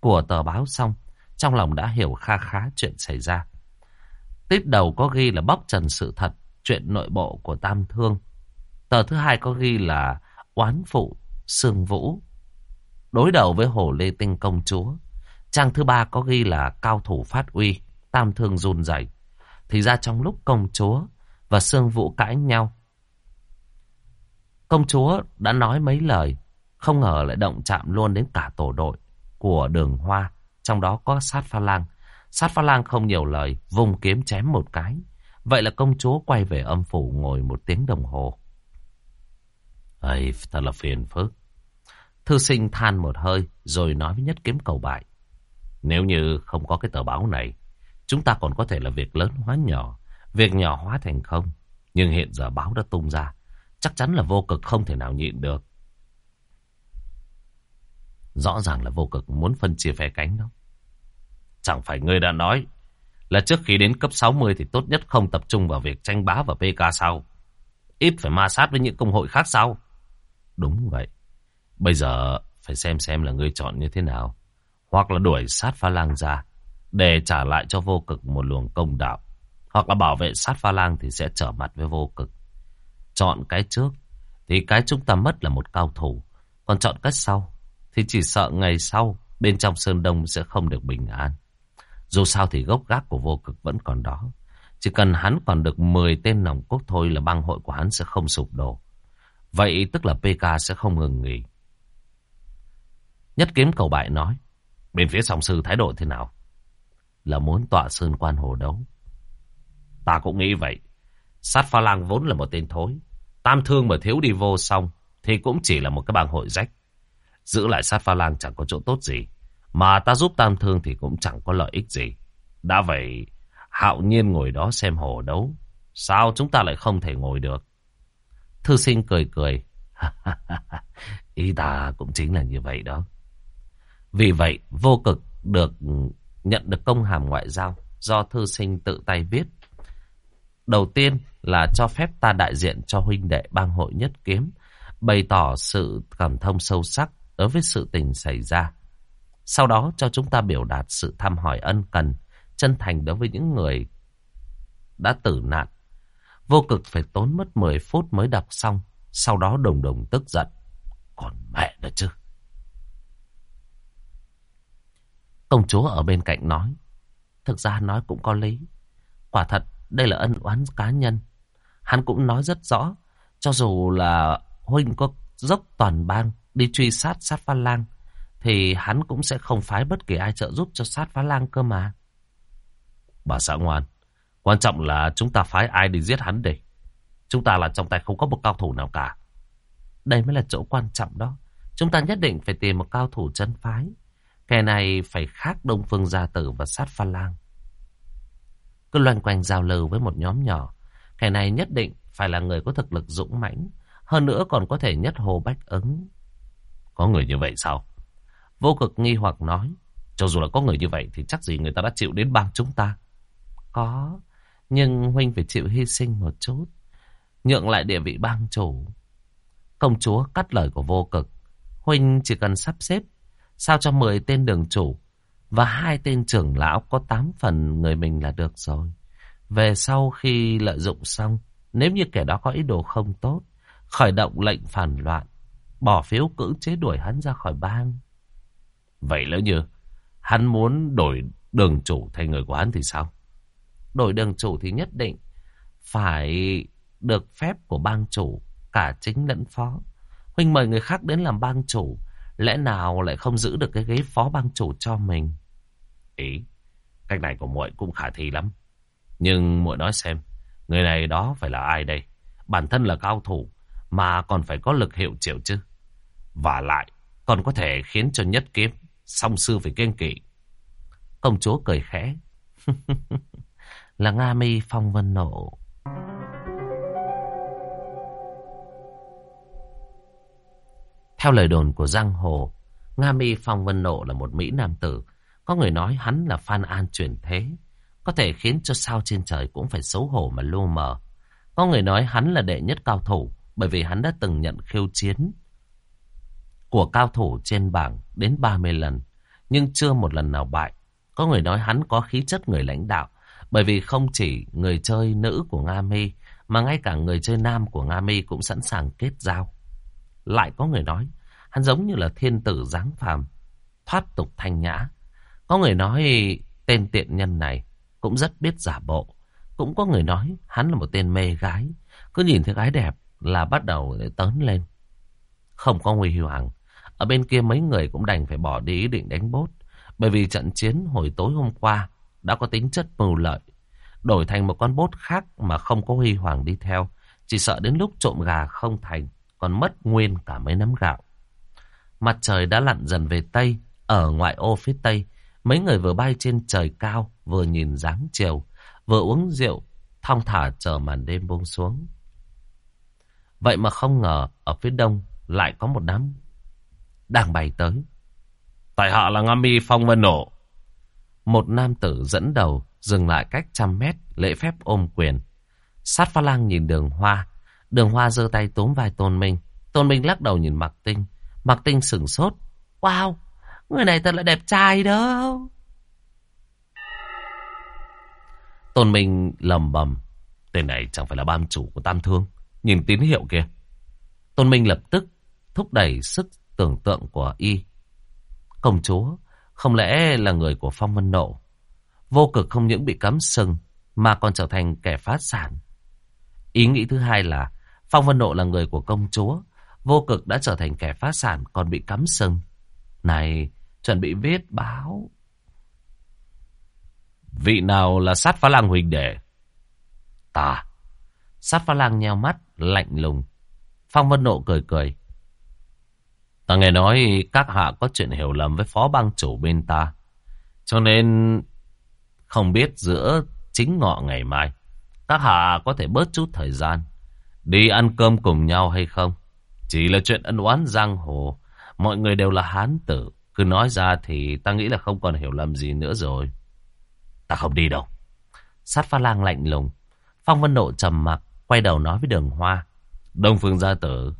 của tờ báo xong, trong lòng đã hiểu kha khá chuyện xảy ra. tiếp đầu có ghi là bóc trần sự thật, chuyện nội bộ của Tam Thương. Tờ thứ hai có ghi là oán phụ, sương vũ. Đối đầu với hồ lê tinh công chúa. Trang thứ ba có ghi là cao thủ phát uy, tam thương run rẩy. Thì ra trong lúc công chúa và Sương Vũ cãi nhau. Công chúa đã nói mấy lời, không ngờ lại động chạm luôn đến cả tổ đội của đường hoa, trong đó có sát pha lang. Sát pha lang không nhiều lời, vùng kiếm chém một cái. Vậy là công chúa quay về âm phủ ngồi một tiếng đồng hồ. Ây, thật là phiền phức. Thư sinh than một hơi rồi nói với nhất kiếm cầu bại. Nếu như không có cái tờ báo này, chúng ta còn có thể là việc lớn hóa nhỏ, việc nhỏ hóa thành không. Nhưng hiện giờ báo đã tung ra, chắc chắn là vô cực không thể nào nhịn được. Rõ ràng là vô cực muốn phân chia phe cánh đâu. Chẳng phải ngươi đã nói là trước khi đến cấp 60 thì tốt nhất không tập trung vào việc tranh bá và PK sau Ít phải ma sát với những công hội khác sao? Đúng vậy. Bây giờ phải xem xem là ngươi chọn như thế nào hoặc là đuổi sát pha lang ra để trả lại cho vô cực một luồng công đạo. Hoặc là bảo vệ sát pha lang thì sẽ trở mặt với vô cực. Chọn cái trước, thì cái chúng ta mất là một cao thủ. Còn chọn cách sau, thì chỉ sợ ngày sau bên trong Sơn Đông sẽ không được bình an. Dù sao thì gốc gác của vô cực vẫn còn đó. Chỉ cần hắn còn được 10 tên nòng cốt thôi là băng hội của hắn sẽ không sụp đổ. Vậy tức là PK sẽ không ngừng nghỉ. Nhất kiếm cầu bại nói. Bên phía song sư thái độ thế nào? Là muốn tọa sơn quan hồ đấu. Ta cũng nghĩ vậy. Sát pha lang vốn là một tên thối. Tam thương mà thiếu đi vô song, thì cũng chỉ là một cái bang hội rách. Giữ lại sát pha lang chẳng có chỗ tốt gì. Mà ta giúp tam thương thì cũng chẳng có lợi ích gì. Đã vậy, hạo nhiên ngồi đó xem hồ đấu. Sao chúng ta lại không thể ngồi được? Thư sinh cười cười. Ý ta cũng chính là như vậy đó. Vì vậy, vô cực được nhận được công hàm ngoại giao do thư sinh tự tay viết. Đầu tiên là cho phép ta đại diện cho huynh đệ bang hội nhất kiếm, bày tỏ sự cảm thông sâu sắc đối với sự tình xảy ra. Sau đó cho chúng ta biểu đạt sự thăm hỏi ân cần, chân thành đối với những người đã tử nạn. Vô cực phải tốn mất 10 phút mới đọc xong, sau đó đồng đồng tức giận. Còn mẹ nữa chứ. Công chúa ở bên cạnh nói. Thực ra nói cũng có lý. Quả thật đây là ân oán cá nhân. Hắn cũng nói rất rõ. Cho dù là Huynh có dốc toàn bang đi truy sát sát phá lang. Thì hắn cũng sẽ không phái bất kỳ ai trợ giúp cho sát phá lang cơ mà. Bà xã ngoan. Quan trọng là chúng ta phái ai đi giết hắn đây. Chúng ta là trong tay không có một cao thủ nào cả. Đây mới là chỗ quan trọng đó. Chúng ta nhất định phải tìm một cao thủ chân phái. Kẻ này phải khác Đông Phương Gia Tử và sát pha lang. Cứ loanh quanh giao lưu với một nhóm nhỏ. Kẻ này nhất định phải là người có thực lực dũng mãnh. Hơn nữa còn có thể nhất hồ bách ứng. Có người như vậy sao? Vô cực nghi hoặc nói. Cho dù là có người như vậy thì chắc gì người ta đã chịu đến bang chúng ta. Có. Nhưng Huynh phải chịu hy sinh một chút. Nhượng lại địa vị bang chủ. Công chúa cắt lời của vô cực. Huynh chỉ cần sắp xếp, Sao cho 10 tên đường chủ và hai tên trưởng lão có tám phần người mình là được rồi. Về sau khi lợi dụng xong, nếu như kẻ đó có ý đồ không tốt, khởi động lệnh phản loạn, bỏ phiếu cưỡng chế đuổi hắn ra khỏi bang. Vậy lỡ như hắn muốn đổi đường chủ thành người của hắn thì sao? Đổi đường chủ thì nhất định phải được phép của bang chủ, cả chính lẫn phó. Huynh mời người khác đến làm bang chủ, Lẽ nào lại không giữ được cái ghế phó bang chủ cho mình? Ý, cách này của muội cũng khả thi lắm. Nhưng muội nói xem, người này đó phải là ai đây? Bản thân là cao thủ, mà còn phải có lực hiệu triệu chứ. Và lại, còn có thể khiến cho nhất kiếm, song sư phải kiên kỵ. Công chúa cười khẽ. là Nga mi phong vân nộ. Theo lời đồn của Giang Hồ, Nga Mi Phong Vân Nộ là một Mỹ Nam tử. Có người nói hắn là Phan An chuyển thế. Có thể khiến cho sao trên trời cũng phải xấu hổ mà lu mờ. Có người nói hắn là đệ nhất cao thủ bởi vì hắn đã từng nhận khiêu chiến của cao thủ trên bảng đến 30 lần. Nhưng chưa một lần nào bại. Có người nói hắn có khí chất người lãnh đạo bởi vì không chỉ người chơi nữ của Nga Mi mà ngay cả người chơi nam của Nga Mi cũng sẵn sàng kết giao. Lại có người nói, hắn giống như là thiên tử giáng phàm, thoát tục thanh nhã. Có người nói tên tiện nhân này cũng rất biết giả bộ. Cũng có người nói hắn là một tên mê gái. Cứ nhìn thấy gái đẹp là bắt đầu để tớn lên. Không có nguy hoàng. Ở bên kia mấy người cũng đành phải bỏ đi ý định đánh bốt. Bởi vì trận chiến hồi tối hôm qua đã có tính chất mưu lợi. Đổi thành một con bốt khác mà không có huy hoàng đi theo. Chỉ sợ đến lúc trộm gà không thành còn mất nguyên cả mấy nắm gạo. Mặt trời đã lặn dần về Tây, ở ngoại ô phía Tây, mấy người vừa bay trên trời cao, vừa nhìn dáng chiều, vừa uống rượu, thong thả chờ màn đêm buông xuống. Vậy mà không ngờ, ở phía đông lại có một đám đang bay tới. Tại hạ là Nga Mi Phong Vân Nổ. Một nam tử dẫn đầu, dừng lại cách trăm mét, lễ phép ôm quyền. Sát pha lang nhìn đường hoa, Đường Hoa giơ tay túm vai Tôn Minh. Tôn Minh lắc đầu nhìn Mạc Tinh. Mạc Tinh sửng sốt. Wow, người này thật là đẹp trai đó. Tôn Minh lầm bầm. Tên này chẳng phải là ban chủ của Tam Thương. Nhìn tín hiệu kia. Tôn Minh lập tức thúc đẩy sức tưởng tượng của y. Công chúa, không lẽ là người của Phong Vân Nộ? Vô cực không những bị cấm sừng, mà còn trở thành kẻ phá sản. Ý nghĩ thứ hai là Phong Vân Nộ là người của công chúa. Vô cực đã trở thành kẻ phá sản còn bị cắm sừng. Này, chuẩn bị viết báo. Vị nào là sát phá lang huỳnh đệ? Ta. Sát pha lang nheo mắt, lạnh lùng. Phong Vân Nộ cười cười. Ta nghe nói các hạ có chuyện hiểu lầm với phó bang chủ bên ta. Cho nên không biết giữa chính ngọ ngày mai. Các hạ có thể bớt chút thời gian. Đi ăn cơm cùng nhau hay không? Chỉ là chuyện ân oán giang hồ. Mọi người đều là hán tử. Cứ nói ra thì ta nghĩ là không còn hiểu lầm gì nữa rồi. Ta không đi đâu. Sát pha lang lạnh lùng. Phong Vân Nộ trầm mặc, quay đầu nói với đường hoa. Đông Phương gia tử,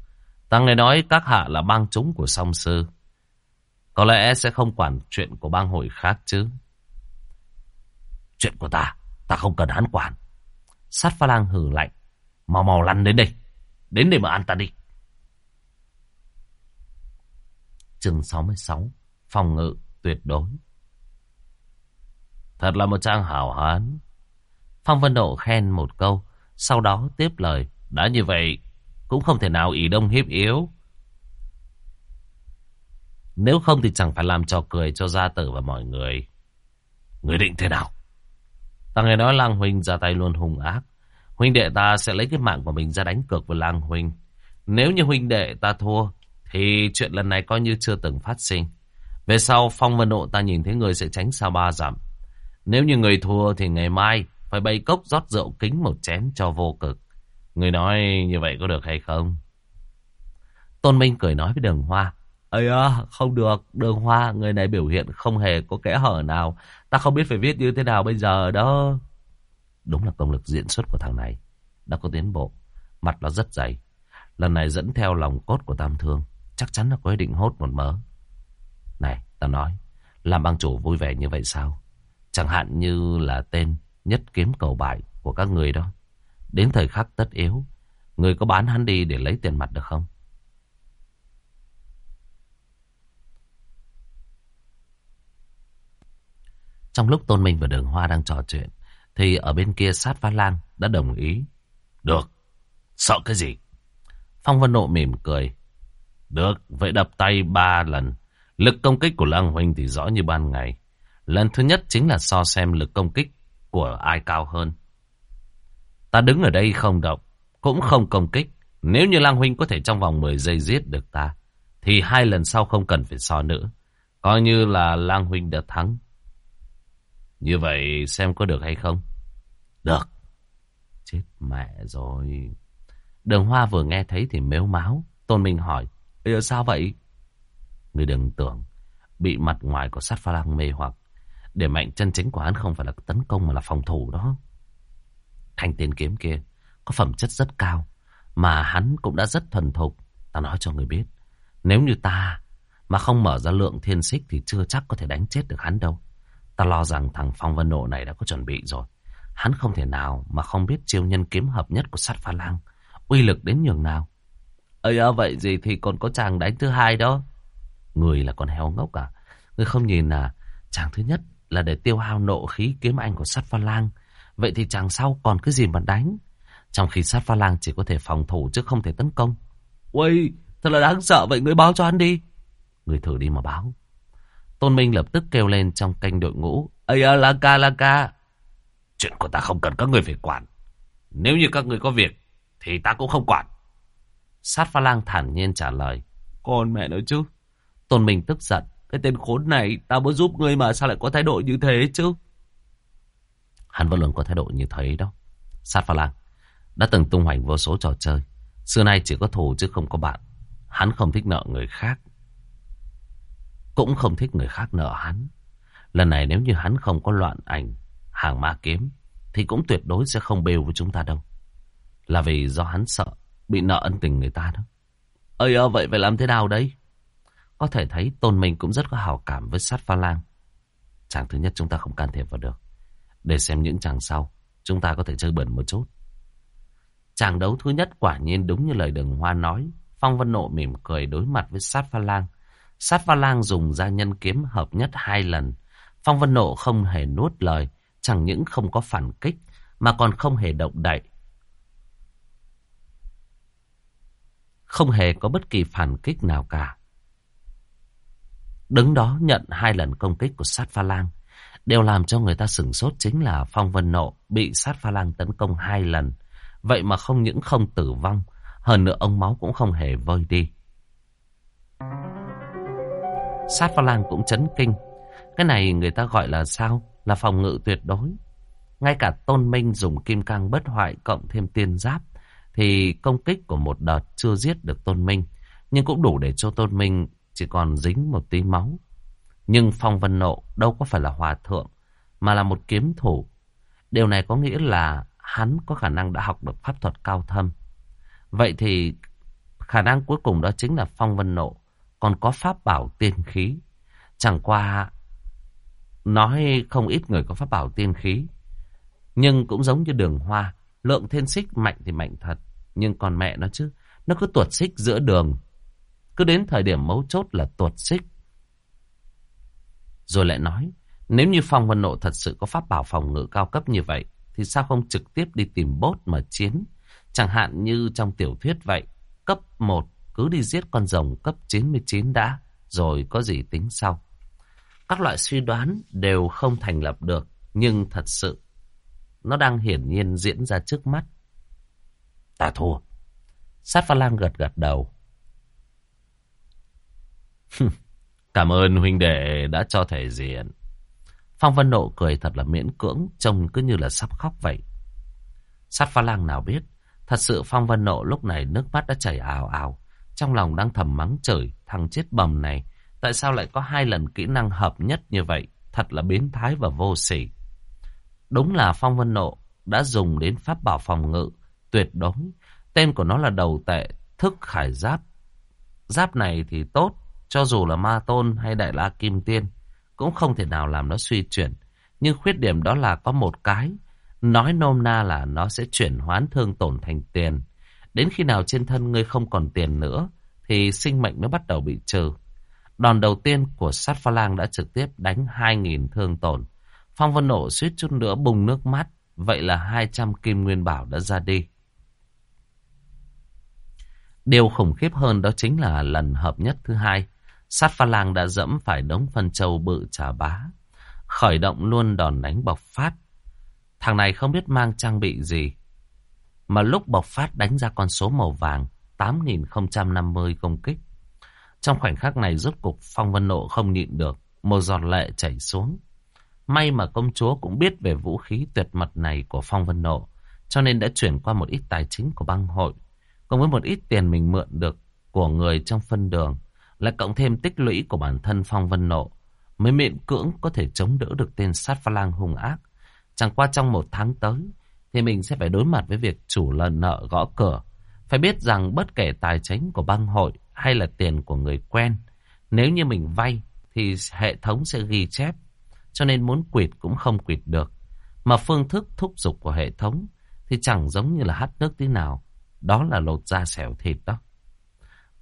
ta nghe nói các hạ là bang chúng của song sư. Có lẽ sẽ không quản chuyện của bang hội khác chứ. Chuyện của ta, ta không cần hắn quản. Sát pha lang hử lạnh. Mau mau lăn đến đây. Đến đây mà ăn ta đi. Chương 66 Phòng ngự tuyệt đối. Thật là một trang hảo hán. Phong Vân Độ khen một câu, Sau đó tiếp lời, Đã như vậy, Cũng không thể nào ý đông hiếp yếu. Nếu không thì chẳng phải làm trò cười cho gia tử và mọi người. Người định thế nào? Ta nghe nói Lang Huynh ra tay luôn hung ác. Huynh đệ ta sẽ lấy cái mạng của mình ra đánh cược với Lang Huynh. Nếu như huynh đệ ta thua, Thì chuyện lần này coi như chưa từng phát sinh. Về sau Phong Vân Độ ta nhìn thấy người sẽ tránh xa ba dặm Nếu như người thua thì ngày mai Phải bay cốc rót rượu kính một chén cho vô cực Người nói như vậy có được hay không Tôn Minh cười nói với đường hoa Ây à, không được, đường hoa, người này biểu hiện không hề có kẽ hở nào. Ta không biết phải viết như thế nào bây giờ đó. Đúng là công lực diễn xuất của thằng này. Đã có tiến bộ. Mặt nó rất dày. Lần này dẫn theo lòng cốt của Tam Thương. Chắc chắn là có ý định hốt một mớ. Này, ta nói. Làm bang chủ vui vẻ như vậy sao? Chẳng hạn như là tên nhất kiếm cầu bại của các người đó. Đến thời khắc tất yếu. Người có bán hắn đi để lấy tiền mặt được không? Trong lúc Tôn Minh và Đường Hoa đang trò chuyện, thì ở bên kia sát phá lang đã đồng ý. Được, sợ cái gì? Phong Vân Nộ mỉm cười. Được, vậy đập tay ba lần. Lực công kích của Lang Huynh thì rõ như ban ngày. Lần thứ nhất chính là so xem lực công kích của ai cao hơn. Ta đứng ở đây không động, cũng không công kích. Nếu như Lang Huynh có thể trong vòng 10 giây giết được ta, thì hai lần sau không cần phải so nữa. Coi như là Lang Huynh đã thắng. Như vậy xem có được hay không? Được. Chết mẹ rồi. Đường Hoa vừa nghe thấy thì mếu máu. Tôn Minh hỏi. Ê, sao vậy? Người đừng tưởng bị mặt ngoài của sát pha lang mê hoặc. Để mạnh chân chính của hắn không phải là tấn công mà là phòng thủ đó. Thanh tiền kiếm kia có phẩm chất rất cao. Mà hắn cũng đã rất thuần thục. Ta nói cho người biết. Nếu như ta mà không mở ra lượng thiên xích thì chưa chắc có thể đánh chết được hắn đâu. Ta lo rằng thằng Phong Vân Nộ này đã có chuẩn bị rồi. Hắn không thể nào mà không biết chiêu nhân kiếm hợp nhất của sát pha lang. Uy lực đến nhường nào. Ây à, vậy gì thì còn có chàng đánh thứ hai đó. Người là con heo ngốc à. Người không nhìn là chàng thứ nhất là để tiêu hao nộ khí kiếm anh của sát pha lang. Vậy thì chàng sau còn cái gì mà đánh. Trong khi sát pha lang chỉ có thể phòng thủ chứ không thể tấn công. Uầy, thật là đáng sợ vậy người báo cho hắn đi. Người thử đi mà báo. Tôn Minh lập tức kêu lên trong canh đội ngũ. Ây à, la ca, la ca. Chuyện của ta không cần các người phải quản. Nếu như các người có việc, thì ta cũng không quản. Sát pha lang thản nhiên trả lời. Con mẹ nói chứ. Tôn Minh tức giận. Cái tên khốn này, tao muốn giúp ngươi mà sao lại có thái độ như thế chứ? Hắn vẫn luôn có thái độ như thế đó. Sát pha lang đã từng tung hoành vô số trò chơi. Xưa nay chỉ có thù chứ không có bạn. Hắn không thích nợ người khác. Cũng không thích người khác nợ hắn. Lần này nếu như hắn không có loạn ảnh, hàng ma kiếm, thì cũng tuyệt đối sẽ không bêu với chúng ta đâu. Là vì do hắn sợ bị nợ ân tình người ta đó. Ơi ơ, vậy phải làm thế nào đấy? Có thể thấy Tôn Minh cũng rất có hào cảm với sát pha lang. Chàng thứ nhất chúng ta không can thiệp vào được. Để xem những chàng sau, chúng ta có thể chơi bẩn một chút. Chàng đấu thứ nhất quả nhiên đúng như lời đường hoa nói. Phong Vân Nộ mỉm cười đối mặt với sát pha lang. Sát pha lang dùng ra nhân kiếm hợp nhất hai lần. Phong Vân Nộ không hề nuốt lời, chẳng những không có phản kích, mà còn không hề động đậy. Không hề có bất kỳ phản kích nào cả. Đứng đó nhận hai lần công kích của sát pha lang. Điều làm cho người ta sửng sốt chính là Phong Vân Nộ bị sát pha lang tấn công hai lần. Vậy mà không những không tử vong, hơn nữa ông máu cũng không hề vơi đi. Sát pha lang cũng chấn kinh. Cái này người ta gọi là sao? Là phòng ngự tuyệt đối. Ngay cả tôn minh dùng kim cang bất hoại cộng thêm tiên giáp. Thì công kích của một đợt chưa giết được tôn minh. Nhưng cũng đủ để cho tôn minh chỉ còn dính một tí máu. Nhưng phong vân nộ đâu có phải là hòa thượng. Mà là một kiếm thủ. Điều này có nghĩa là hắn có khả năng đã học được pháp thuật cao thâm. Vậy thì khả năng cuối cùng đó chính là phong vân nộ còn có pháp bảo tiên khí. Chẳng qua nói không ít người có pháp bảo tiên khí. Nhưng cũng giống như đường hoa, lượng thiên xích mạnh thì mạnh thật. Nhưng còn mẹ nó chứ, nó cứ tuột xích giữa đường. Cứ đến thời điểm mấu chốt là tuột xích. Rồi lại nói, nếu như Phong Vân Nộ thật sự có pháp bảo phòng ngự cao cấp như vậy, thì sao không trực tiếp đi tìm bốt mà chiến? Chẳng hạn như trong tiểu thuyết vậy, cấp 1 cứ đi giết con rồng cấp 99 đã, rồi có gì tính sau. Các loại suy đoán đều không thành lập được, nhưng thật sự nó đang hiển nhiên diễn ra trước mắt. Ta thua. Sát pha lang gật gật đầu. Cảm ơn huynh đệ đã cho thể diện. Phong Vân Nộ cười thật là miễn cưỡng, trông cứ như là sắp khóc vậy. Sát pha lang nào biết, thật sự Phong Vân Nộ lúc này nước mắt đã chảy ào ào. Trong lòng đang thầm mắng trời, thằng chết bầm này, tại sao lại có hai lần kỹ năng hợp nhất như vậy? Thật là biến thái và vô sỉ. Đúng là Phong Vân Nộ đã dùng đến pháp bảo phòng ngự, tuyệt đối. Tên của nó là đầu tệ, thức khải giáp. Giáp này thì tốt, cho dù là ma tôn hay đại la kim tiên, cũng không thể nào làm nó suy chuyển. Nhưng khuyết điểm đó là có một cái, nói nôm na là nó sẽ chuyển hoán thương tổn thành tiền. Đến khi nào trên thân ngươi không còn tiền nữa, thì sinh mệnh mới bắt đầu bị trừ. Đòn đầu tiên của sát pha lang đã trực tiếp đánh 2.000 thương tổn. Phong Vân Nộ suýt chút nữa bùng nước mắt. Vậy là 200 kim nguyên bảo đã ra đi. Điều khủng khiếp hơn đó chính là lần hợp nhất thứ hai. Sát pha lang đã dẫm phải đống phân châu bự trà bá. Khởi động luôn đòn đánh bộc phát. Thằng này không biết mang trang bị gì. Mà lúc bộc phát đánh ra con số màu vàng 8.050 công kích. Trong khoảnh khắc này rốt cục Phong Vân Nộ không nhịn được. Một giọt lệ chảy xuống. May mà công chúa cũng biết về vũ khí tuyệt mật này của Phong Vân Nộ. Cho nên đã chuyển qua một ít tài chính của băng hội. Cùng với một ít tiền mình mượn được của người trong phân đường là cộng thêm tích lũy của bản thân Phong Vân Nộ. Mới miễn cưỡng có thể chống đỡ được tên sát pha lang hung ác. Chẳng qua trong một tháng tới thì mình sẽ phải đối mặt với việc chủ lần nợ gõ cửa. Phải biết rằng bất kể tài chính của băng hội hay là tiền của người quen, nếu như mình vay thì hệ thống sẽ ghi chép, cho nên muốn quỵt cũng không quỵt được. Mà phương thức thúc giục của hệ thống thì chẳng giống như là hắt nước tí nào, đó là lột da xẻo thịt đó.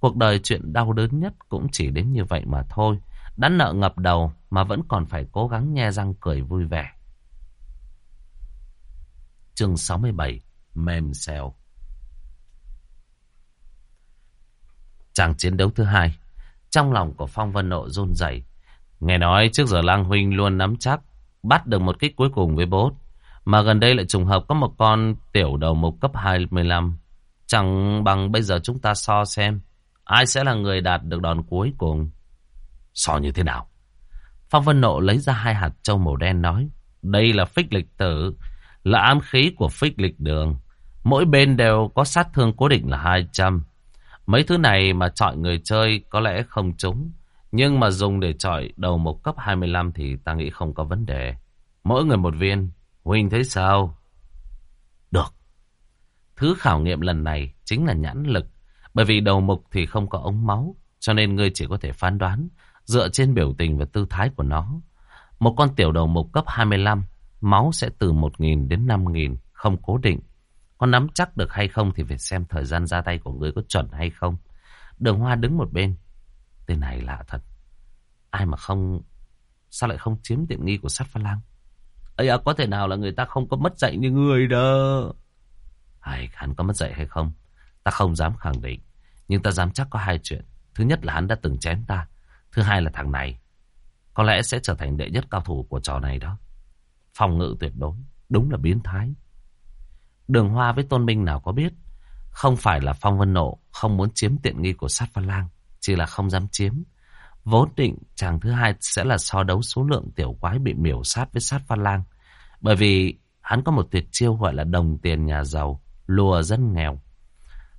Cuộc đời chuyện đau đớn nhất cũng chỉ đến như vậy mà thôi. Đã nợ ngập đầu mà vẫn còn phải cố gắng nhe răng cười vui vẻ. Chương 67 Mềm xèo chàng chiến đấu thứ hai, Trong lòng của Phong Vân Nộ run rẩy Nghe nói trước giờ Lang Huynh luôn nắm chắc, Bắt được một kích cuối cùng với bốt, Mà gần đây lại trùng hợp có một con tiểu đầu mục cấp 25 Chẳng bằng bây giờ chúng ta so xem Ai sẽ là người đạt được đòn cuối cùng So như thế nào Phong Vân Nộ lấy ra hai hạt châu màu đen nói, Đây là phích lịch tử, là ám khí của phích lịch đường. Mỗi bên đều có sát thương cố định là 200. Mấy thứ này mà chọi người chơi có lẽ không trúng. Nhưng mà dùng để chọi đầu một cấp 25 thì ta nghĩ không có vấn đề. Mỗi người một viên. Huynh thấy sao? Được. Thứ khảo nghiệm lần này chính là nhãn lực. Bởi vì đầu mục thì không có ống máu. Cho nên ngươi chỉ có thể phán đoán dựa trên biểu tình và tư thái của nó. Một con tiểu đầu mục cấp 25 Máu sẽ từ 1.000 đến 5.000, không cố định. Có nắm chắc được hay không thì phải xem thời gian ra tay của người có chuẩn hay không. Đường Hoa đứng một bên. Tên này lạ thật. Ai mà không... Sao lại không chiếm tiện nghi của sát pha lang? ấy à, có thể nào là người ta không có mất dạy như người đâu. ai hắn có mất dạy hay không? Ta không dám khẳng định. Nhưng ta dám chắc có hai chuyện. Thứ nhất là hắn đã từng chém ta. Thứ hai là thằng này. Có lẽ sẽ trở thành đệ nhất cao thủ của trò này đó. Phòng ngự tuyệt đối. Đúng là biến thái. Đường Hoa với Tôn Minh nào có biết. Không phải là Phong Vân Nộ không muốn chiếm tiện nghi của sát pha lang. Chỉ là không dám chiếm. Vốn định chàng thứ hai sẽ là so đấu số lượng tiểu quái bị miểu sát với sát pha lang. Bởi vì hắn có một tuyệt chiêu gọi là đồng tiền nhà giàu, lùa dân nghèo.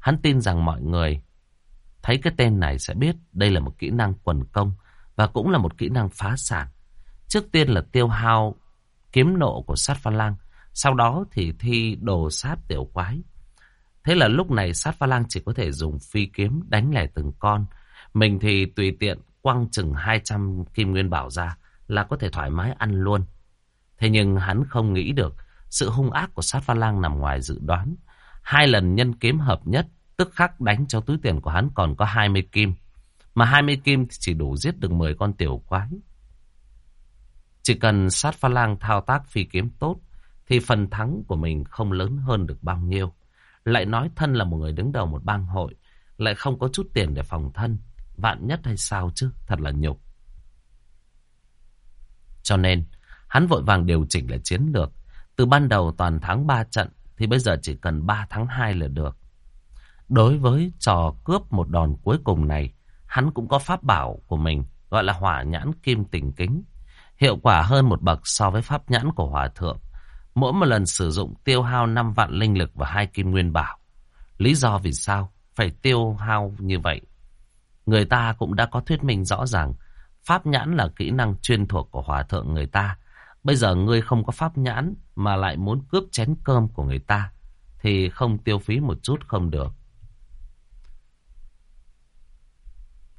Hắn tin rằng mọi người thấy cái tên này sẽ biết đây là một kỹ năng quần công và cũng là một kỹ năng phá sản. Trước tiên là tiêu hao kiếm nộ của sát pha lang, sau đó thì thi đồ sát tiểu quái. Thế là lúc này sát pha lang chỉ có thể dùng phi kiếm đánh lẻ từng con. Mình thì tùy tiện quăng chừng 200 kim nguyên bảo ra là có thể thoải mái ăn luôn. Thế nhưng hắn không nghĩ được sự hung ác của sát pha lang nằm ngoài dự đoán. Hai lần nhân kiếm hợp nhất, tức khắc đánh cho túi tiền của hắn còn có 20 kim. Mà 20 kim thì chỉ đủ giết được 10 con tiểu quái. Chỉ cần sát pha lang thao tác phi kiếm tốt, thì phần thắng của mình không lớn hơn được bao nhiêu. Lại nói thân là một người đứng đầu một bang hội, lại không có chút tiền để phòng thân. Vạn nhất hay sao chứ, thật là nhục. Cho nên, hắn vội vàng điều chỉnh lại chiến lược. Từ ban đầu toàn thắng 3 trận, thì bây giờ chỉ cần 3 tháng 2 là được. Đối với trò cướp một đòn cuối cùng này, hắn cũng có pháp bảo của mình, gọi là hỏa nhãn kim tình kính. Hiệu quả hơn một bậc so với pháp nhãn của hòa thượng. Mỗi một lần sử dụng tiêu hao 5 vạn linh lực và hai kim nguyên bảo. Lý do vì sao phải tiêu hao như vậy? Người ta cũng đã có thuyết minh rõ ràng. Pháp nhãn là kỹ năng chuyên thuộc của hòa thượng người ta. Bây giờ ngươi không có pháp nhãn mà lại muốn cướp chén cơm của người ta. Thì không tiêu phí một chút không được.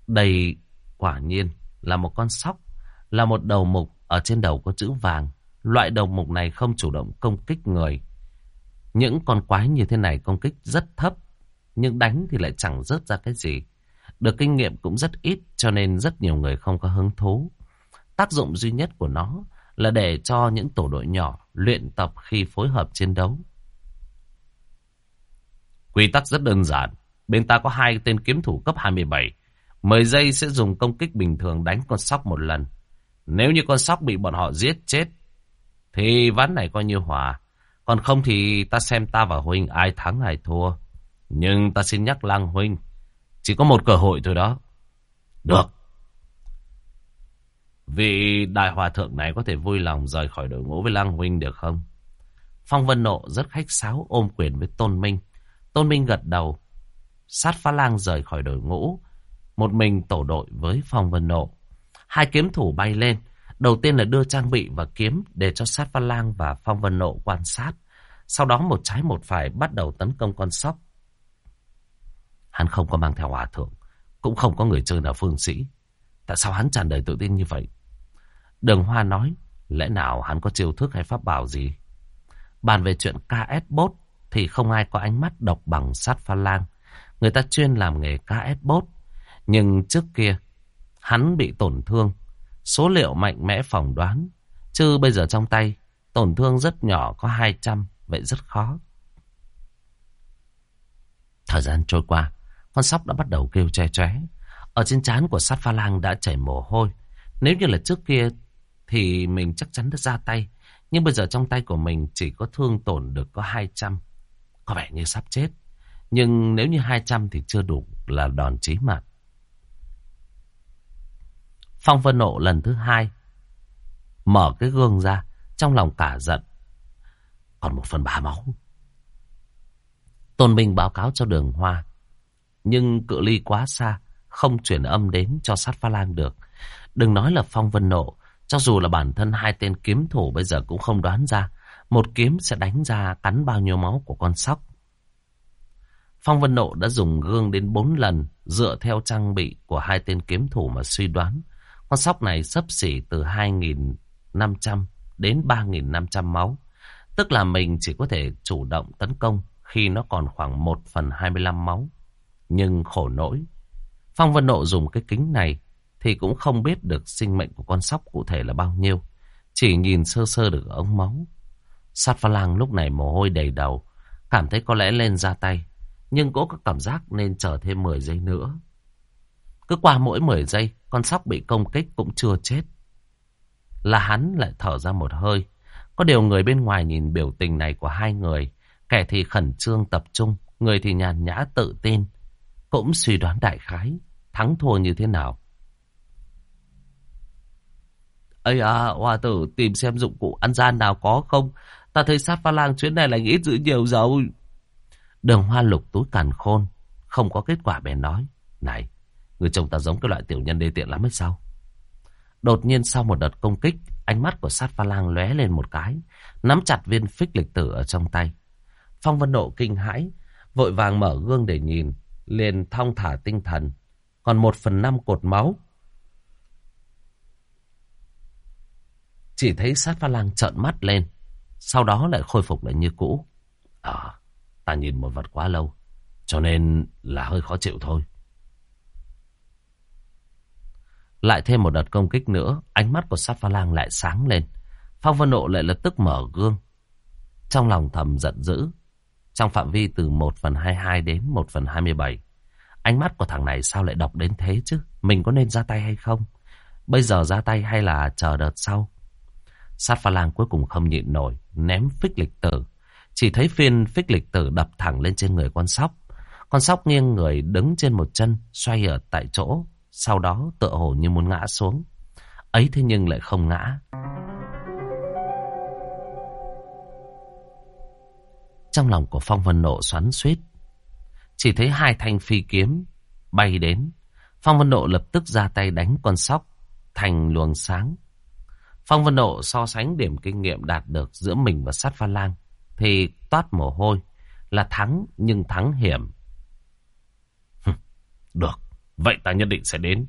Đây quả nhiên là một con sóc, là một đầu mục ở trên đầu có chữ vàng. Loại đầu mục này không chủ động công kích người. Những con quái như thế này công kích rất thấp, nhưng đánh thì lại chẳng rớt ra cái gì. Được kinh nghiệm cũng rất ít cho nên rất nhiều người không có hứng thú. Tác dụng duy nhất của nó là để cho những tổ đội nhỏ luyện tập khi phối hợp chiến đấu. Quy tắc rất đơn giản. Bên ta có hai tên kiếm thủ cấp 27. 10 giây sẽ dùng công kích bình thường đánh con sóc một lần. Nếu như con sóc bị bọn họ giết chết, thì ván này coi như hòa. Còn không thì ta xem ta và Huynh ai thắng ai thua. Nhưng ta xin nhắc Lăng Huynh, chỉ có một cơ hội thôi đó. Được. Vị đại hòa thượng này có thể vui lòng rời khỏi đội ngũ với Lăng Huynh được không? Phong Vân Nộ rất khách sáo ôm quyền với Tôn Minh. Tôn Minh gật đầu. Sát phá lang rời khỏi đội ngũ. Một mình tổ đội với Phong Vân Nộ. Hai kiếm thủ bay lên. Đầu tiên là đưa trang bị và kiếm để cho sát pha lang và Phong Vân Nộ quan sát. Sau đó một trái một phải bắt đầu tấn công con sóc. Hắn không có mang theo hòa thượng. Cũng không có người chơi nào phương sĩ. Tại sao hắn tràn đầy tự tin như vậy? Đường Hoa nói, lẽ nào hắn có chiêu thức hay pháp bảo gì? Bàn về chuyện KS bot thì không ai có ánh mắt độc bằng sát pha lang. Người ta chuyên làm nghề KS bot. Nhưng trước kia, hắn bị tổn thương. Số liệu mạnh mẽ phỏng đoán. Chứ bây giờ trong tay, tổn thương rất nhỏ có 200, vậy rất khó. Thời gian trôi qua, con sóc đã bắt đầu kêu che chóe. Ở trên trán của sát pha lang đã chảy mồ hôi. Nếu như là trước kia thì mình chắc chắn đã ra tay. Nhưng bây giờ trong tay của mình chỉ có thương tổn được có 200. Có vẻ như sắp chết. Nhưng nếu như 200 thì chưa đủ là đòn chí mạng. Phong Vân Nộ lần thứ hai. Mở cái gương ra. Trong lòng cả giận. Còn một phần ba máu. Tôn Minh báo cáo cho đường hoa. Nhưng cự ly quá xa. Không truyền âm đến cho sát pha lang được. Đừng nói là Phong Vân Nộ. Cho dù là bản thân hai tên kiếm thủ bây giờ cũng không đoán ra. Một kiếm sẽ đánh ra cắn bao nhiêu máu của con sóc. Phong Vân Nộ đã dùng gương đến bốn lần, dựa theo trang bị của hai tên kiếm thủ mà suy đoán. Con sóc này sấp xỉ từ 2.500 đến 3.500 máu. Tức là mình chỉ có thể chủ động tấn công khi nó còn khoảng 1 phần 25 máu. Nhưng khổ nỗi. Phong Vân Nộ dùng cái kính này thì cũng không biết được sinh mệnh của con sóc cụ thể là bao nhiêu. Chỉ nhìn sơ sơ được ống máu. Sát pha lang lúc này mồ hôi đầy đầu. Cảm thấy có lẽ lên ra tay. Nhưng cố có cảm giác nên chờ thêm 10 giây nữa. Cứ qua mỗi 10 giây, con sóc bị công kích cũng chưa chết. Là hắn lại thở ra một hơi. Có điều người bên ngoài nhìn biểu tình này của hai người, Kẻ thì khẩn trương tập trung, người thì nhàn nhã tự tin. Cũng suy đoán đại khái, thắng thua như thế nào. Ây à, hòa tử tìm xem dụng cụ ăn gian nào có không. Ta thấy sát pha lang chuyến này là ít giữ nhiều dầu. Đường hoa lục túi càn khôn, không có kết quả bèn nói. Này, người chồng ta giống cái loại tiểu nhân đê tiện lắm hay sao? Đột nhiên sau một đợt công kích, ánh mắt của sát pha lang lóe lên một cái, nắm chặt viên phích lịch tử ở trong tay. Phong Vân Nộ kinh hãi, vội vàng mở gương để nhìn, liền thong thả tinh thần. Còn một phần năm cột máu. Chỉ thấy sát pha lang trợn mắt lên, sau đó lại khôi phục lại như cũ. À, ta nhìn một vật quá lâu, cho nên là hơi khó chịu thôi. Lại thêm một đợt công kích nữa, ánh mắt của sát pha lang lại sáng lên. Phong Vân Nộ lại lập tức mở gương. Trong lòng thầm giận dữ, trong phạm vi từ 1 phần 22 đến 1 phần 27. Ánh mắt của thằng này sao lại độc đến thế chứ? Mình có nên ra tay hay không? Bây giờ ra tay hay là chờ đợt sau? Sát pha lang cuối cùng không nhịn nổi, ném phích lịch tử. Chỉ thấy phiên phích lịch tử đập thẳng lên trên người con sóc. Con sóc nghiêng người đứng trên một chân, xoay ở tại chỗ. Sau đó tựa hồ như muốn ngã xuống. Ấy thế nhưng lại không ngã. Trong lòng của Phong Vân Nộ xoắn suýt. Chỉ thấy hai thanh phi kiếm bay đến. Phong Vân Nộ lập tức ra tay đánh con sóc thành luồng sáng. Phong Vân Nộ so sánh điểm kinh nghiệm đạt được giữa mình và sát pha lang. Thì toát mồ hôi là thắng nhưng thắng hiểm. Được, vậy ta nhất định sẽ đến.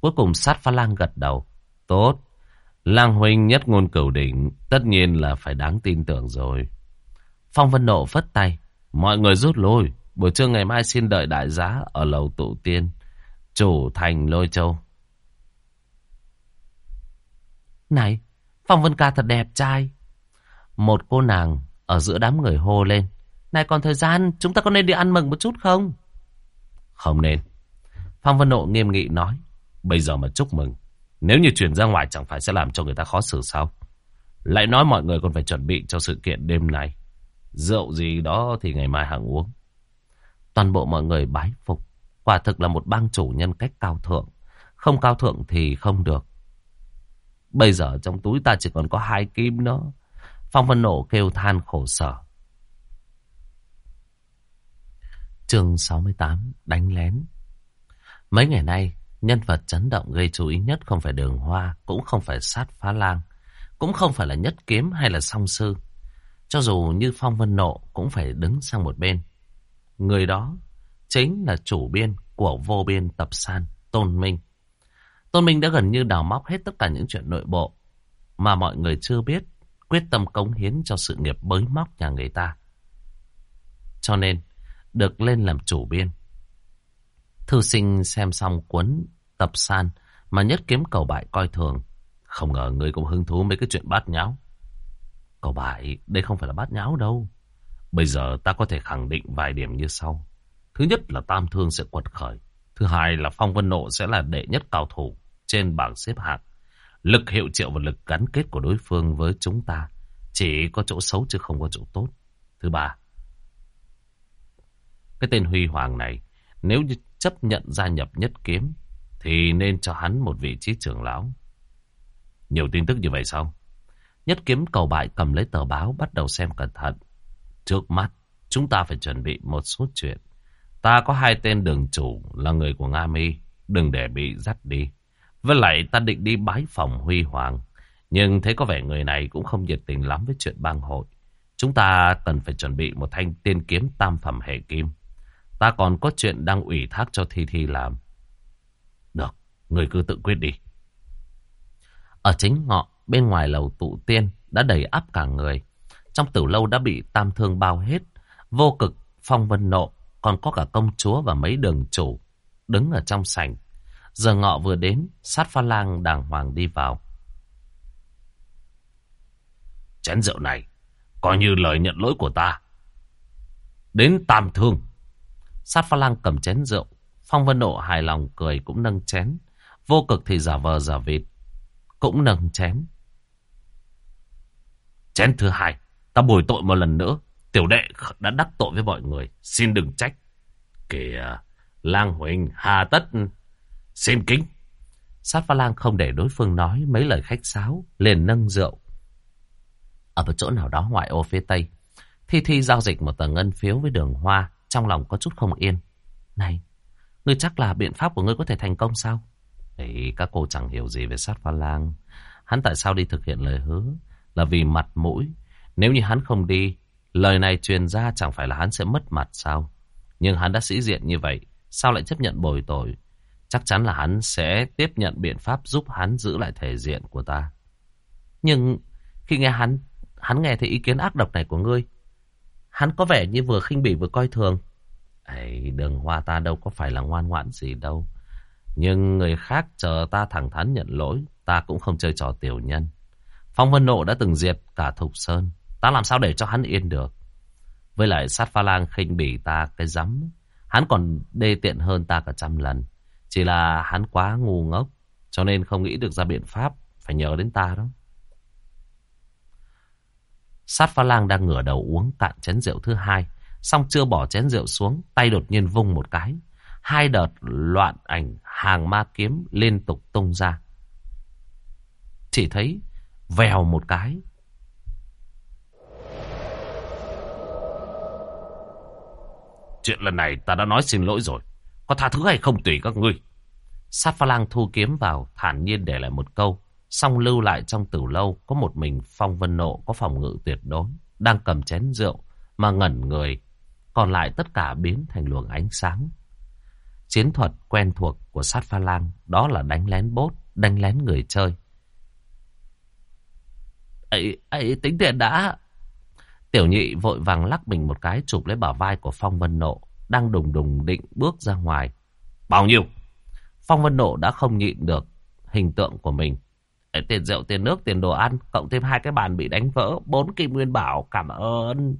Cuối cùng sát pha lang gật đầu. Tốt, lang huynh nhất ngôn cửu đỉnh, tất nhiên là phải đáng tin tưởng rồi. Phong Vân Nộ phất tay. Mọi người rút lui. Buổi trưa ngày mai xin đợi đại giá ở lầu tụ tiên. Chủ thành lôi châu. Này, Phong Vân ca thật đẹp trai. Một cô nàng ở giữa đám người hô lên. Này còn thời gian, chúng ta có nên đi ăn mừng một chút không? Không nên. Phong Vân Nộ nghiêm nghị nói. Bây giờ mà chúc mừng. Nếu như chuyển ra ngoài chẳng phải sẽ làm cho người ta khó xử sao? Lại nói mọi người còn phải chuẩn bị cho sự kiện đêm nay. Rượu gì đó thì ngày mai hàng uống. Toàn bộ mọi người bái phục. Quả thực là một bang chủ nhân cách cao thượng. Không cao thượng thì không được. Bây giờ trong túi ta chỉ còn có hai kim nữa. Phong Vân nổ kêu than khổ sở. Chương 68 Đánh lén Mấy ngày nay, nhân vật chấn động gây chú ý nhất không phải đường hoa, cũng không phải sát phá lang, cũng không phải là nhất kiếm hay là song sư. Cho dù như Phong Vân Nộ cũng phải đứng sang một bên. Người đó chính là chủ biên của vô biên tập san Tôn Minh. Tôn Minh đã gần như đào móc hết tất cả những chuyện nội bộ mà mọi người chưa biết, quyết tâm cống hiến cho sự nghiệp bới móc nhà người ta. Cho nên, được lên làm chủ biên. Thư sinh xem xong cuốn tập san mà nhất kiếm cầu bại coi thường. Không ngờ người cũng hứng thú mấy cái chuyện bát nháo. Cậu bại, đây không phải là bát nháo đâu. Bây giờ ta có thể khẳng định vài điểm như sau. Thứ nhất là Tam Thương sẽ quật khởi. Thứ hai là Phong Vân Nộ sẽ là đệ nhất cao thủ trên bảng xếp hạng. Lực hiệu triệu và lực gắn kết của đối phương với chúng ta chỉ có chỗ xấu chứ không có chỗ tốt. Thứ ba, cái tên Huy Hoàng này nếu như chấp nhận gia nhập nhất kiếm thì nên cho hắn một vị trí trưởng lão. Nhiều tin tức như vậy sao? Nhất kiếm cầu bại cầm lấy tờ báo bắt đầu xem cẩn thận. Trước mắt, chúng ta phải chuẩn bị một số chuyện. Ta có hai tên đường chủ là người của Nga Mi, đừng để bị dắt đi. Với lại ta định đi bái phòng Huy Hoàng. Nhưng thấy có vẻ người này cũng không nhiệt tình lắm với chuyện bang hội. Chúng ta cần phải chuẩn bị một thanh tiên kiếm tam phẩm hệ kim. Ta còn có chuyện đang ủy thác cho Thi Thi làm. Được, người cứ tự quyết đi. Ở chính ngọ, bên ngoài lầu tụ tiên đã đầy áp cả người. Trong tử lâu đã bị tam thương bao hết. Vô cực, phong vân nộ, còn có cả công chúa và mấy đường chủ đứng ở trong sảnh. Giờ ngọ vừa đến, sát pha lang đàng hoàng đi vào. Chén rượu này, coi như lời nhận lỗi của ta. Đến tam thương. Sát pha lang cầm chén rượu. Phong vân nộ hài lòng cười cũng nâng chén. Vô cực thì giả vờ giả vịt. Cũng nâng chén. Chén thứ hai, ta bồi tội một lần nữa. Tiểu đệ đã đắc tội với mọi người. Xin đừng trách. Kìa, lang huynh hà tất. Xin kính. Sát pha lang không để đối phương nói mấy lời khách sáo, liền nâng rượu. Ở một chỗ nào đó ngoại ô phía tây, Thi Thi giao dịch một tờ ngân phiếu với đường hoa, trong lòng có chút không yên. Này, ngươi chắc là biện pháp của ngươi có thể thành công sao? Ấy, các cô chẳng hiểu gì về sát pha lang. Hắn tại sao đi thực hiện lời hứa? Là vì mặt mũi. Nếu như hắn không đi, lời này truyền ra chẳng phải là hắn sẽ mất mặt sao? Nhưng hắn đã sĩ diện như vậy, sao lại chấp nhận bồi tội? Chắc chắn là hắn sẽ tiếp nhận biện pháp giúp hắn giữ lại thể diện của ta. Nhưng khi nghe hắn, hắn nghe thấy ý kiến ác độc này của ngươi, hắn có vẻ như vừa khinh bỉ vừa coi thường. Ấy, đường hoa ta đâu có phải là ngoan ngoãn gì đâu. Nhưng người khác chờ ta thẳng thắn nhận lỗi, ta cũng không chơi trò tiểu nhân. Phong Vân Nộ đã từng diệt cả Thục Sơn, ta làm sao để cho hắn yên được. Với lại sát pha lang khinh bỉ ta cái rắm, hắn còn đê tiện hơn ta cả trăm lần. Chỉ là hắn quá ngu ngốc, cho nên không nghĩ được ra biện pháp, phải nhờ đến ta đó. Sát pha lang đang ngửa đầu uống cạn chén rượu thứ hai, xong chưa bỏ chén rượu xuống, tay đột nhiên vung một cái. Hai đợt loạn ảnh hàng ma kiếm liên tục tung ra. Chỉ thấy vèo một cái. Chuyện lần này ta đã nói xin lỗi rồi. Có tha thứ hay không tùy các ngươi. Sát pha lang thu kiếm vào, thản nhiên để lại một câu. Xong lưu lại trong tử lâu có một mình Phong Vân Nộ có phòng ngự tuyệt đối. Đang cầm chén rượu mà ngẩn người. Còn lại tất cả biến thành luồng ánh sáng. Chiến thuật quen thuộc của sát pha lang đó là đánh lén bốt, đánh lén người chơi ấy ấy tính tiền đã. Tiểu nhị vội vàng lắc mình một cái chụp lấy bả vai của Phong Vân Nộ. Đang đùng đùng định bước ra ngoài. Bao nhiêu? Phong Vân Nộ đã không nhịn được hình tượng của mình. Tiền rượu, tiền nước, tiền đồ ăn, cộng thêm hai cái bàn bị đánh vỡ, bốn kim nguyên bảo, cảm ơn.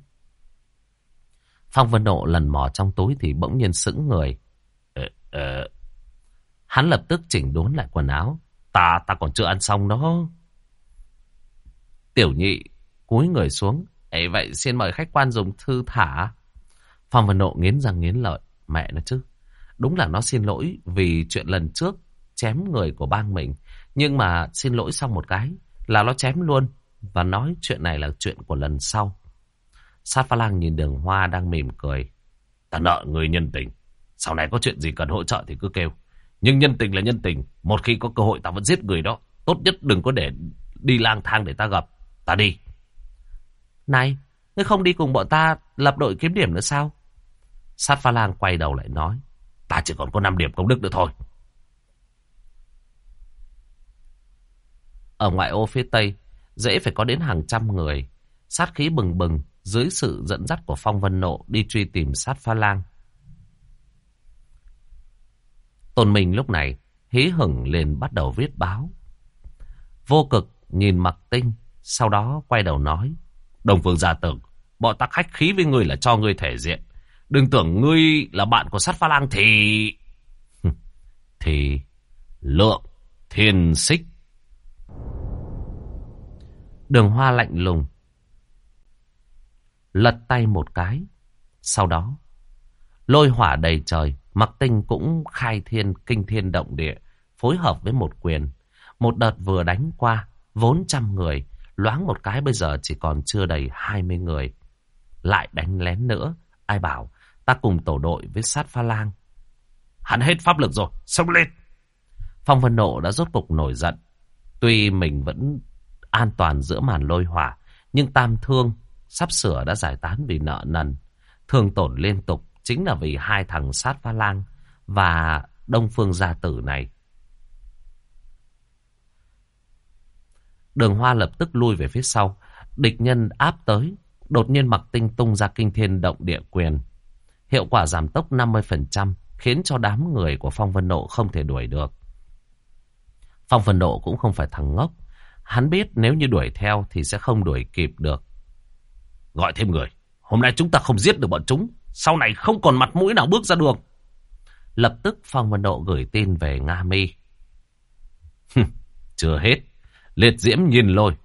Phong Vân Nộ lần mò trong túi thì bỗng nhiên sững người. Ờ, ờ. Hắn lập tức chỉnh đốn lại quần áo. Ta, ta còn chưa ăn xong đó. Tiểu nhị cúi người xuống. ấy vậy xin mời khách quan dùng thư thả. Phong Vân Nộ nghiến răng nghiến lợi. Mẹ nó chứ. Đúng là nó xin lỗi vì chuyện lần trước chém người của bang mình. Nhưng mà xin lỗi xong một cái là nó chém luôn. Và nói chuyện này là chuyện của lần sau. Sát pha lang nhìn đường hoa đang mỉm cười. Ta nợ người nhân tình. Sau này có chuyện gì cần hỗ trợ thì cứ kêu. Nhưng nhân tình là nhân tình. Một khi có cơ hội ta vẫn giết người đó. Tốt nhất đừng có để đi lang thang để ta gặp. Ta đi. Này, ngươi không đi cùng bọn ta lập đội kiếm điểm nữa sao? Sát pha lang quay đầu lại nói. Ta chỉ còn có 5 điểm công đức nữa thôi. Ở ngoại ô phía tây, dễ phải có đến hàng trăm người. Sát khí bừng bừng, dưới sự dẫn dắt của Phong Vân Nộ đi truy tìm sát pha lang. Tôn Minh lúc này hí hửng lên bắt đầu viết báo. Vô cực nhìn mặc tinh, sau đó quay đầu nói. Đồng phương gia tưởng, bọn ta khách khí với người là cho ngươi thể diện. Đừng tưởng ngươi là bạn của sát pha lang thì... thì lượng thiên xích. Đường hoa lạnh lùng. Lật tay một cái. Sau đó, lôi hỏa đầy trời, mặc tinh cũng khai thiên kinh thiên động địa, phối hợp với một quyền. Một đợt vừa đánh qua, vốn trăm người, loáng một cái bây giờ chỉ còn chưa đầy hai mươi người. Lại đánh lén nữa, ai bảo ta cùng tổ đội với sát pha lang. Hắn hết pháp lực rồi, xông lên. Phong Vân Nộ đã rốt cục nổi giận. Tuy mình vẫn an toàn giữa màn lôi hỏa, nhưng tam thương sắp sửa đã giải tán vì nợ nần. Thương tổn liên tục chính là vì hai thằng sát pha lang và đông phương gia tử này. Đường hoa lập tức lui về phía sau. Địch nhân áp tới. Đột nhiên mặc tinh tung ra kinh thiên động địa quyền. Hiệu quả giảm tốc 50% khiến cho đám người của Phong Vân Nộ không thể đuổi được. Phong Vân Nộ cũng không phải thằng ngốc. Hắn biết nếu như đuổi theo thì sẽ không đuổi kịp được. Gọi thêm người. Hôm nay chúng ta không giết được bọn chúng. Sau này không còn mặt mũi nào bước ra đường. Lập tức Phong Vân Độ gửi tin về Nga Mi. Chưa hết. Liệt diễm nhìn lôi.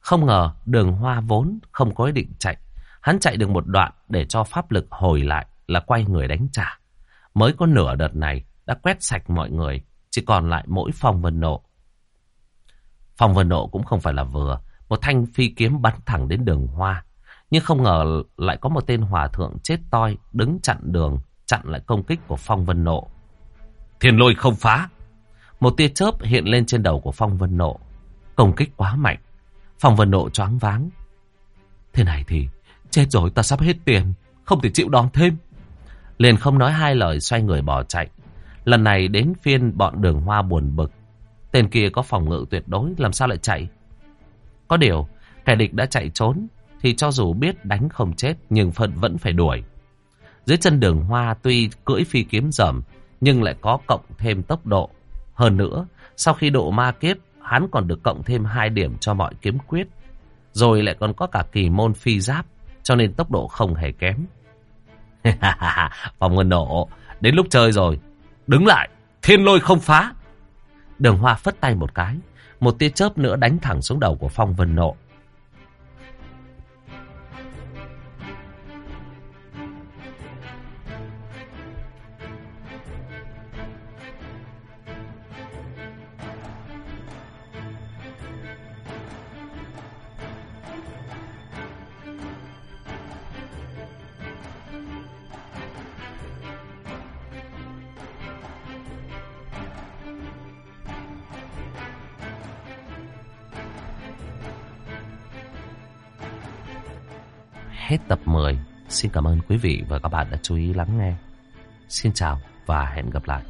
Không ngờ đường hoa vốn không có ý định chạy. Hắn chạy được một đoạn để cho pháp lực hồi lại là quay người đánh trả. Mới có nửa đợt này đã quét sạch mọi người, chỉ còn lại mỗi phong vân nộ. Phong vân nộ cũng không phải là vừa, một thanh phi kiếm bắn thẳng đến đường hoa. Nhưng không ngờ lại có một tên hòa thượng chết toi đứng chặn đường, chặn lại công kích của phong vân nộ. Thiên lôi không phá. Một tia chớp hiện lên trên đầu của phong vân nộ. Công kích quá mạnh. Phong vân nộ choáng váng. Thế này thì chết rồi ta sắp hết tiền, không thể chịu đòn thêm. Liền không nói hai lời xoay người bỏ chạy. Lần này đến phiên bọn đường hoa buồn bực. Tên kia có phòng ngự tuyệt đối, làm sao lại chạy? Có điều, kẻ địch đã chạy trốn, thì cho dù biết đánh không chết, nhưng phận vẫn phải đuổi. Dưới chân đường hoa tuy cưỡi phi kiếm dầm, nhưng lại có cộng thêm tốc độ. Hơn nữa, sau khi độ ma kiếp, hắn còn được cộng thêm hai điểm cho mọi kiếm quyết. Rồi lại còn có cả kỳ môn phi giáp, cho nên tốc độ không hề kém. Phòng ngân nổ, đến lúc chơi rồi, đứng lại, thiên lôi không phá. Đường hoa phất tay một cái, một tia chớp nữa đánh thẳng xuống đầu của Phong Vân Nộ. Hết tập 10. Xin cảm ơn quý vị và các bạn đã chú ý lắng nghe. Xin chào và hẹn gặp lại.